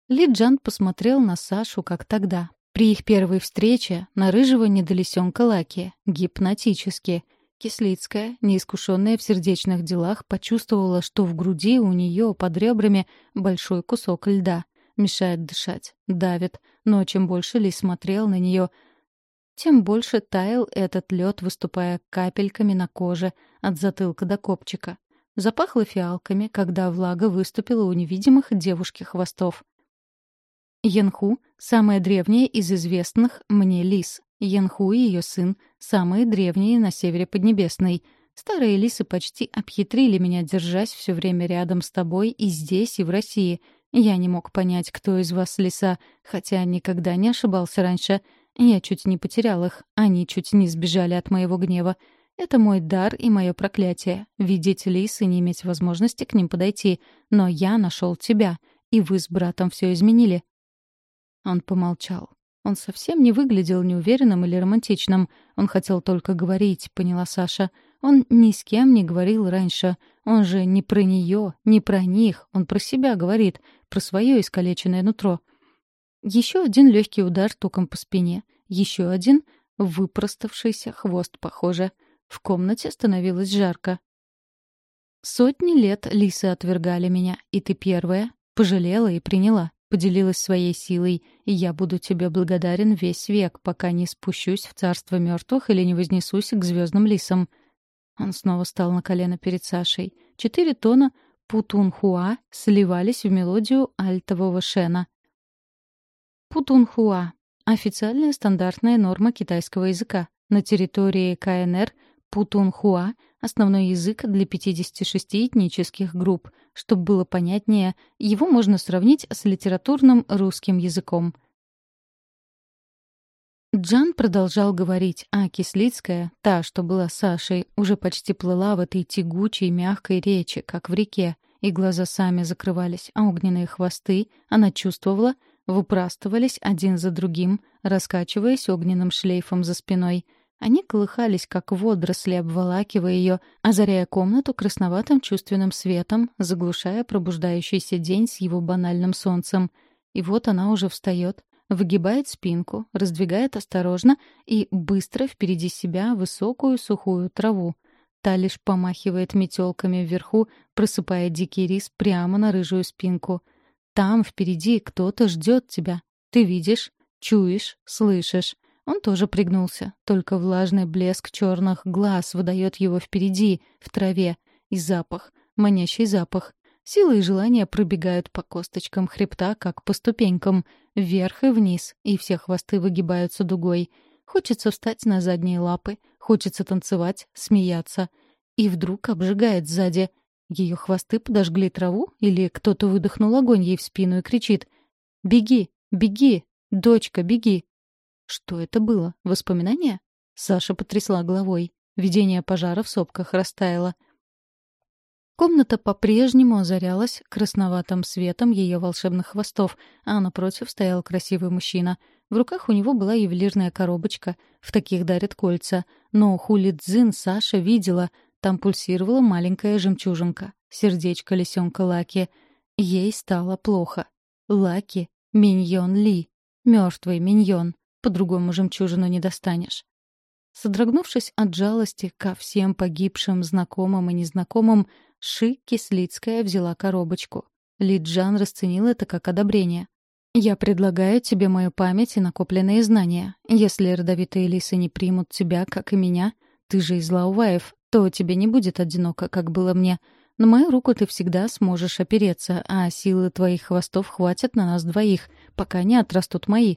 Ли Джан посмотрел на Сашу, как тогда. При их первой встрече на рыжего недолисенка Лаки, гипнотически. Кислицкая, неискушенная в сердечных делах, почувствовала, что в груди у нее под ребрами большой кусок льда. Мешает дышать, давит. Но чем больше Ли смотрел на нее, тем больше таял этот лед, выступая капельками на коже от затылка до копчика. Запахло фиалками, когда влага выступила у невидимых девушки хвостов. Янху — самая древняя из известных мне лис. Янху и ее сын — самые древние на севере Поднебесной. Старые лисы почти обхитрили меня, держась все время рядом с тобой и здесь, и в России. Я не мог понять, кто из вас лиса, хотя никогда не ошибался раньше. Я чуть не потерял их, они чуть не сбежали от моего гнева. Это мой дар и мое проклятие — видеть лис и не иметь возможности к ним подойти. Но я нашел тебя, и вы с братом все изменили. Он помолчал. Он совсем не выглядел неуверенным или романтичным. Он хотел только говорить, поняла Саша. Он ни с кем не говорил раньше. Он же не про нее, не про них. Он про себя говорит, про свое искалеченное нутро. Еще один легкий удар током по спине. Еще один выпроставшийся хвост, похоже. В комнате становилось жарко. Сотни лет лисы отвергали меня, и ты первая пожалела и приняла поделилась своей силой, и я буду тебе благодарен весь век, пока не спущусь в царство мертвых или не вознесусь к звездным лисам». Он снова стал на колено перед Сашей. Четыре тона путунхуа сливались в мелодию альтового шена. Путунхуа — официальная стандартная норма китайского языка. На территории КНР Путунхуа — основной язык для 56 этнических групп. Чтобы было понятнее, его можно сравнить с литературным русским языком. Джан продолжал говорить, а Кислицкая, та, что была Сашей, уже почти плыла в этой тягучей, мягкой речи, как в реке, и глаза сами закрывались, а огненные хвосты, она чувствовала, выпрастывались один за другим, раскачиваясь огненным шлейфом за спиной — они колыхались, как водоросли, обволакивая ее, озаряя комнату красноватым чувственным светом, заглушая пробуждающийся день с его банальным солнцем. И вот она уже встает, выгибает спинку, раздвигает осторожно и быстро впереди себя высокую сухую траву. Та лишь помахивает метелками вверху, просыпая дикий рис прямо на рыжую спинку. Там впереди кто-то ждет тебя. Ты видишь, чуешь, слышишь. Он тоже пригнулся, только влажный блеск черных глаз выдает его впереди, в траве, и запах, манящий запах. Сила и желание пробегают по косточкам хребта, как по ступенькам, вверх и вниз, и все хвосты выгибаются дугой. Хочется встать на задние лапы, хочется танцевать, смеяться. И вдруг обжигает сзади. Ее хвосты подожгли траву, или кто-то выдохнул огонь ей в спину и кричит «Беги, беги, дочка, беги!» Что это было? Воспоминание? Саша потрясла головой. Видение пожара в сопках растаяло. Комната по-прежнему озарялась красноватым светом ее волшебных хвостов, а напротив стоял красивый мужчина. В руках у него была ювелирная коробочка, в таких дарят кольца. Но хули дзин Саша видела, там пульсировала маленькая жемчужинка, сердечко лисенка Лаки. Ей стало плохо. Лаки, миньон Ли, мертвый миньон. По-другому жемчужину не достанешь. Содрогнувшись от жалости ко всем погибшим знакомым и незнакомым, Ши Кислицкая взяла коробочку. Лиджан расценил это как одобрение. «Я предлагаю тебе мою память и накопленные знания. Если родовитые лисы не примут тебя, как и меня, ты же из Лауваев, то тебе не будет одиноко, как было мне. На мою руку ты всегда сможешь опереться, а силы твоих хвостов хватит на нас двоих, пока не отрастут мои.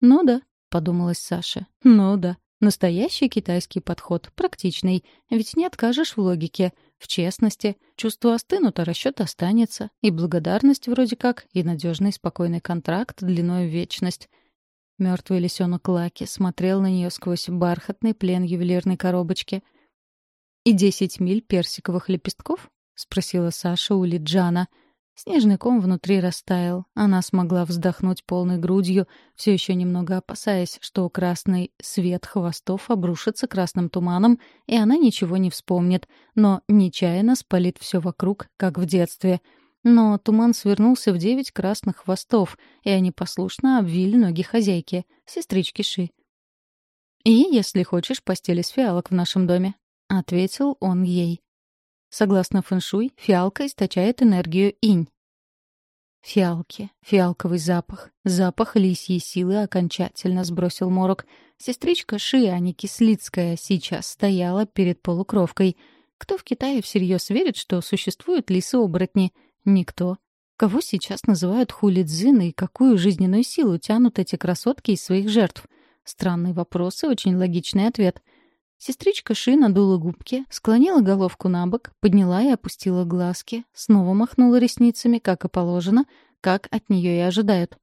«Ну да», — подумалась Саша. «Ну да. Настоящий китайский подход, практичный. Ведь не откажешь в логике, в честности. Чувство остынут, а расчет останется. И благодарность вроде как, и надежный спокойный контракт длиной в вечность». Мертвый лисенок Лаки смотрел на нее сквозь бархатный плен ювелирной коробочки. «И десять миль персиковых лепестков?» — спросила Саша у Лиджана. Снежный ком внутри растаял. Она смогла вздохнуть полной грудью, все еще немного опасаясь, что красный свет хвостов обрушится красным туманом, и она ничего не вспомнит, но нечаянно спалит все вокруг, как в детстве. Но туман свернулся в девять красных хвостов, и они послушно обвили ноги хозяйки, сестрички Ши. «И, если хочешь, постель из фиалок в нашем доме», — ответил он ей. Согласно фэншуй, фиалка источает энергию инь. Фиалки, фиалковый запах, запах лисьей силы окончательно сбросил морок. Сестричка Ши, не Кислицкая, сейчас стояла перед полукровкой. Кто в Китае всерьез верит, что существуют лисы-оборотни? Никто. Кого сейчас называют хулидзин и какую жизненную силу тянут эти красотки из своих жертв? Странный вопрос и очень логичный ответ. Сестричка Ши надула губки, склонила головку на бок, подняла и опустила глазки, снова махнула ресницами, как и положено, как от нее и ожидают.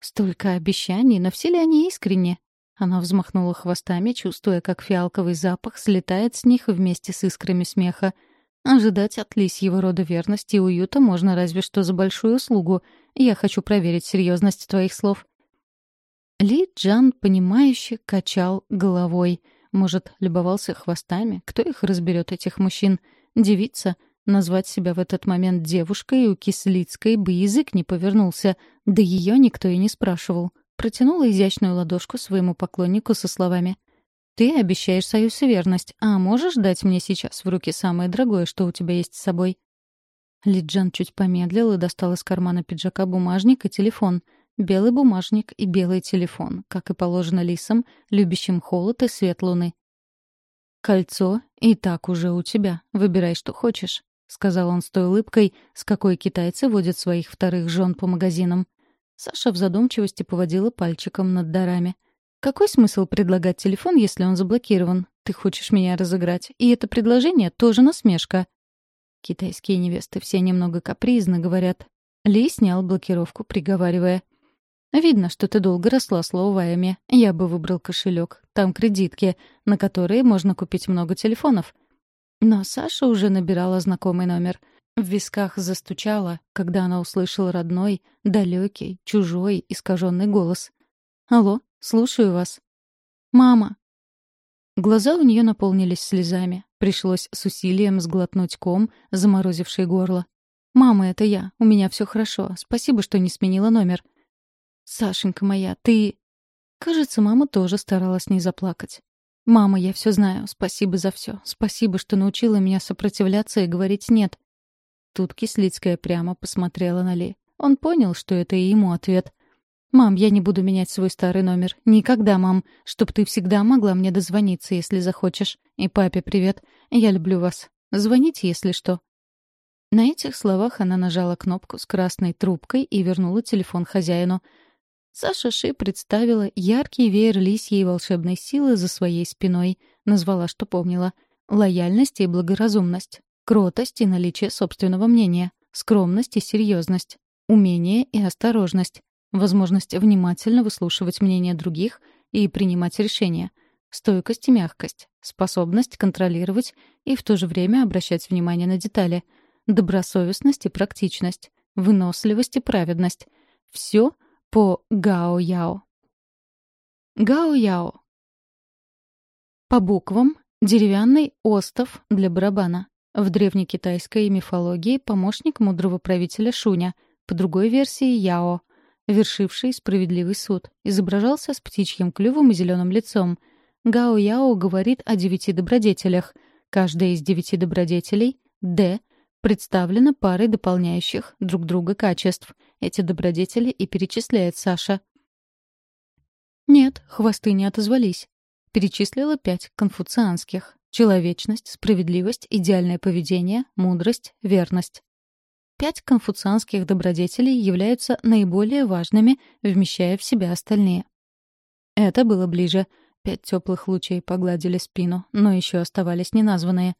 Столько обещаний, но все ли они искренне? Она взмахнула хвостами, чувствуя, как фиалковый запах слетает с них вместе с искрами смеха. Ожидать от лисьего рода верности и уюта можно разве что за большую услугу. Я хочу проверить серьезность твоих слов. Ли Джан, понимающе качал головой — может, любовался хвостами? Кто их разберет, этих мужчин? Девица? Назвать себя в этот момент девушкой у Кислицкой бы язык не повернулся. Да ее никто и не спрашивал. Протянула изящную ладошку своему поклоннику со словами. «Ты обещаешь союз и верность, а можешь дать мне сейчас в руки самое дорогое, что у тебя есть с собой?» Лиджан чуть помедлил и достал из кармана пиджака бумажник и телефон — Белый бумажник и белый телефон, как и положено лисам, любящим холод и свет луны. «Кольцо и так уже у тебя. Выбирай, что хочешь», — сказал он с той улыбкой, с какой китайцы водят своих вторых жен по магазинам. Саша в задумчивости поводила пальчиком над дарами. «Какой смысл предлагать телефон, если он заблокирован? Ты хочешь меня разыграть, и это предложение тоже насмешка». Китайские невесты все немного капризно говорят. Ли снял блокировку, приговаривая. «Видно, что ты долго росла с лоуваями. Я бы выбрал кошелек. Там кредитки, на которые можно купить много телефонов». Но Саша уже набирала знакомый номер — в висках застучало, когда она услышала родной, далекий, чужой, искаженный голос. «Алло, слушаю вас». «Мама». Глаза у нее наполнились слезами. Пришлось с усилием сглотнуть ком, заморозивший горло. «Мама, это я. У меня все хорошо. Спасибо, что не сменила номер». «Сашенька моя, ты...» Кажется, мама тоже старалась не заплакать. «Мама, я все знаю. Спасибо за все. Спасибо, что научила меня сопротивляться и говорить «нет». Тут Кислицкая прямо посмотрела на Ли. Он понял, что это и ему ответ. «Мам, я не буду менять свой старый номер. Никогда, мам. Чтоб ты всегда могла мне дозвониться, если захочешь. И папе привет. Я люблю вас. Звоните, если что». На этих словах она нажала кнопку с красной трубкой и вернула телефон хозяину. Саша Ши представила яркий веер лисьей волшебной силы за своей спиной. Назвала, что помнила. Лояльность и благоразумность. Кротость и наличие собственного мнения, скромность и серьезность, умение и осторожность, возможность внимательно выслушивать мнение других и принимать решения, стойкость и мягкость, способность контролировать и в то же время обращать внимание на детали, добросовестность и практичность, выносливость и праведность. Все по Гао-Яо. Гао-Яо. По буквам — деревянный остов для барабана. В древнекитайской мифологии помощник мудрого правителя Шуня, по другой версии Яо, вершивший справедливый суд, изображался с птичьим клювом и зеленым лицом. Гао Яо говорит о девяти добродетелях. Каждая из девяти добродетелей, Д, представлена парой дополняющих друг друга качеств. Эти добродетели и перечисляет Саша. Нет, хвосты не отозвались. Перечислила пять конфуцианских. Человечность, справедливость, идеальное поведение, мудрость, верность. Пять конфуцианских добродетелей являются наиболее важными, вмещая в себя остальные. Это было ближе. Пять теплых лучей погладили спину, но еще оставались неназванные.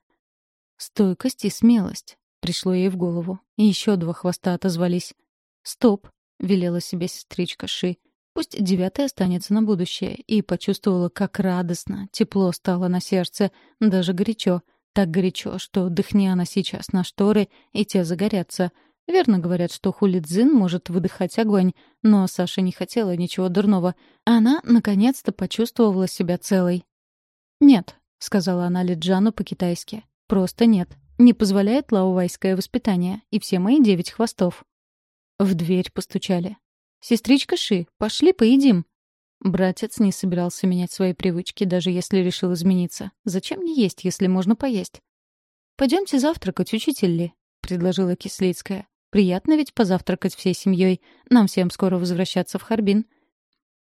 Стойкость и смелость. Пришло ей в голову. И еще два хвоста отозвались. «Стоп!» — велела себе сестричка Ши. Пусть девятый останется на будущее, и почувствовала, как радостно, тепло стало на сердце, даже горячо. Так горячо, что дыхни она сейчас на шторы, и те загорятся. Верно говорят, что хулидзин может выдыхать огонь, но Саша не хотела ничего дурного. Она, наконец-то, почувствовала себя целой. «Нет», — сказала она Лиджану по-китайски. «Просто нет. Не позволяет лаувайское воспитание, и все мои девять хвостов». В дверь постучали. «Сестричка Ши, пошли поедим». Братец не собирался менять свои привычки, даже если решил измениться. Зачем мне есть, если можно поесть? «Пойдемте завтракать, учитель Ли», — предложила Кислицкая. «Приятно ведь позавтракать всей семьей. Нам всем скоро возвращаться в Харбин».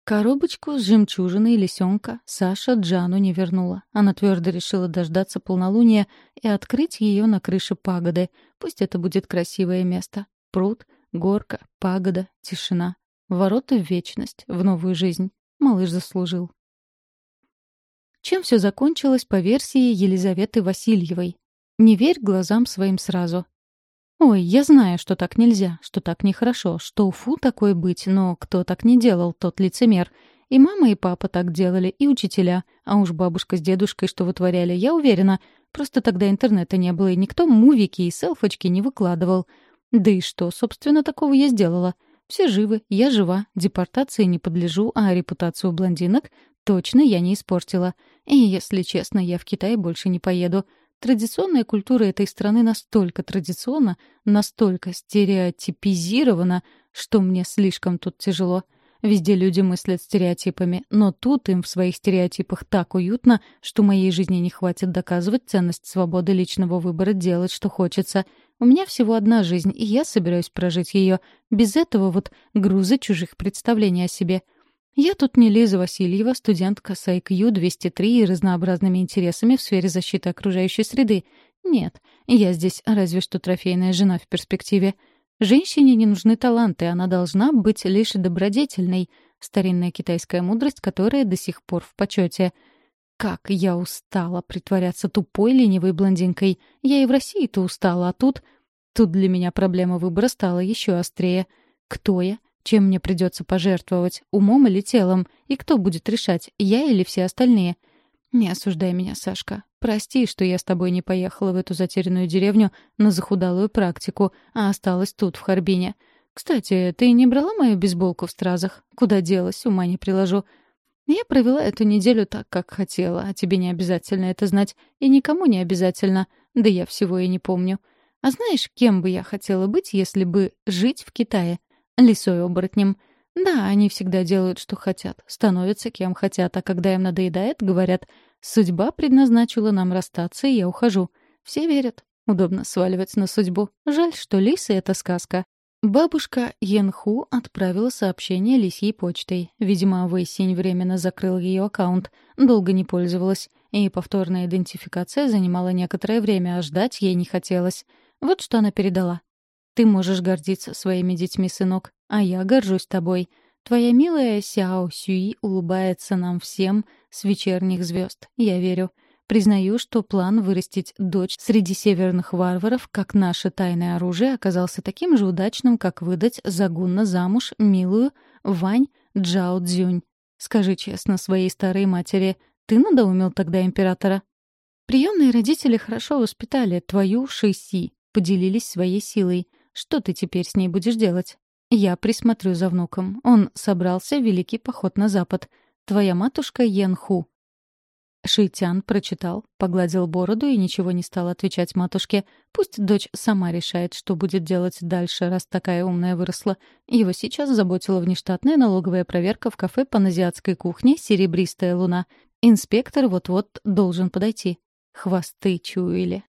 Коробочку с жемчужиной лисенка Саша Джану не вернула. Она твердо решила дождаться полнолуния и открыть ее на крыше пагоды. Пусть это будет красивое место. Пруд, Горка, пагода, тишина. Ворота в вечность, в новую жизнь. Малыш заслужил. Чем все закончилось по версии Елизаветы Васильевой? Не верь глазам своим сразу. Ой, я знаю, что так нельзя, что так нехорошо, что фу такое быть, но кто так не делал, тот лицемер. И мама, и папа так делали, и учителя. А уж бабушка с дедушкой что вытворяли, я уверена. Просто тогда интернета не было, и никто мувики и селфочки не выкладывал. Да и что, собственно, такого я сделала? Все живы, я жива, депортации не подлежу, а репутацию блондинок точно я не испортила. И, если честно, я в Китай больше не поеду. Традиционная культура этой страны настолько традиционна, настолько стереотипизирована, что мне слишком тут тяжело. Везде люди мыслят стереотипами, но тут им в своих стереотипах так уютно, что моей жизни не хватит доказывать ценность свободы личного выбора делать, что хочется — у меня всего одна жизнь, и я собираюсь прожить ее без этого вот груза чужих представлений о себе. Я тут не Лиза Васильева, студентка с IQ 203 и разнообразными интересами в сфере защиты окружающей среды. Нет, я здесь разве что трофейная жена в перспективе. Женщине не нужны таланты, она должна быть лишь добродетельной. Старинная китайская мудрость, которая до сих пор в почете. Как я устала притворяться тупой ленивой блондинкой. Я и в России-то устала, а тут... Тут для меня проблема выбора стала еще острее. Кто я? Чем мне придется пожертвовать, умом или телом? И кто будет решать, я или все остальные? Не осуждай меня, Сашка. Прости, что я с тобой не поехала в эту затерянную деревню на захудалую практику, а осталась тут, в Харбине. Кстати, ты не брала мою бейсболку в стразах? Куда делась, ума не приложу. Я провела эту неделю так, как хотела, а тебе не обязательно это знать, и никому не обязательно, да я всего и не помню. А знаешь, кем бы я хотела быть, если бы жить в Китае? Лисой-оборотнем. Да, они всегда делают, что хотят, становятся кем хотят, а когда им надоедает, говорят «Судьба предназначила нам расстаться, и я ухожу». Все верят. Удобно сваливать на судьбу. Жаль, что лисы — это сказка. Бабушка Янху отправила сообщение лисьей почтой. Видимо, Вэйсинь временно закрыл ее аккаунт, долго не пользовалась, и повторная идентификация занимала некоторое время, а ждать ей не хотелось. Вот что она передала. Ты можешь гордиться своими детьми, сынок, а я горжусь тобой. Твоя милая Сяо Сюи улыбается нам всем с вечерних звезд. Я верю. Признаю, что план вырастить дочь среди северных варваров, как наше тайное оружие, оказался таким же удачным, как выдать загунна замуж милую Вань Джао Цзюнь. Скажи честно своей старой матери, ты надоумил тогда императора? Приемные родители хорошо воспитали твою Шиси, поделились своей силой — что ты теперь с ней будешь делать? Я присмотрю за внуком. Он собрался в великий поход на запад. Твоя матушка Янху. Шитян прочитал, погладил бороду и ничего не стал отвечать матушке. Пусть дочь сама решает, что будет делать дальше, раз такая умная выросла. Его сейчас заботила внештатная налоговая проверка в кафе паназиатской кухне «Серебристая луна». Инспектор вот-вот должен подойти. Хвосты чуяли.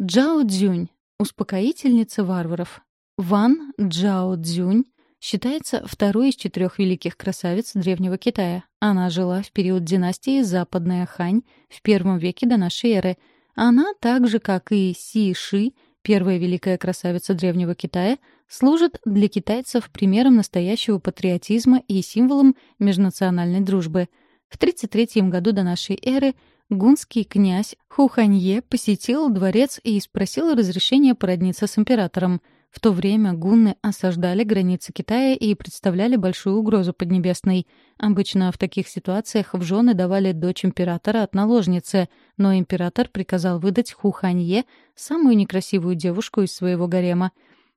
Джао Цзюнь Успокоительница варваров. Ван Джао Цзюнь считается второй из четырех великих красавиц Древнего Китая. Она жила в период династии Западная Хань в первом веке до нашей эры. Она, так же как и Си Ши, первая великая красавица Древнего Китая, служит для китайцев примером настоящего патриотизма и символом межнациональной дружбы. В 33 году до нашей эры – гунский князь Хуханье посетил дворец и спросил разрешения породниться с императором. В то время гунны осаждали границы Китая и представляли большую угрозу Поднебесной. Обычно в таких ситуациях в жены давали дочь императора от наложницы, но император приказал выдать Хуханье самую некрасивую девушку из своего гарема.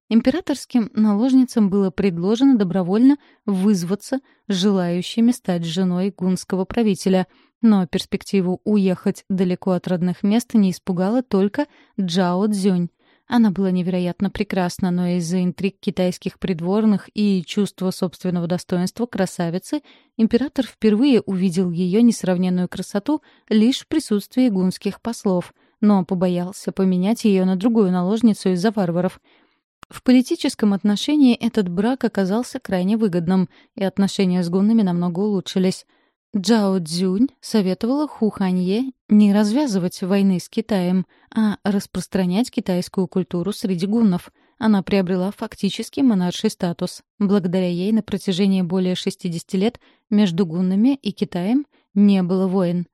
Императорским наложницам было предложено добровольно вызваться желающими стать женой гунского правителя — но перспективу уехать далеко от родных мест не испугала только Джао Цзюнь. Она была невероятно прекрасна, но из-за интриг китайских придворных и чувства собственного достоинства красавицы император впервые увидел ее несравненную красоту лишь в присутствии гунских послов, но побоялся поменять ее на другую наложницу из-за варваров. В политическом отношении этот брак оказался крайне выгодным, и отношения с гуннами намного улучшились. Джао Цзюнь советовала Ху Ханье не развязывать войны с Китаем, а распространять китайскую культуру среди гуннов. Она приобрела фактически монарший статус. Благодаря ей на протяжении более 60 лет между гуннами и Китаем не было войн.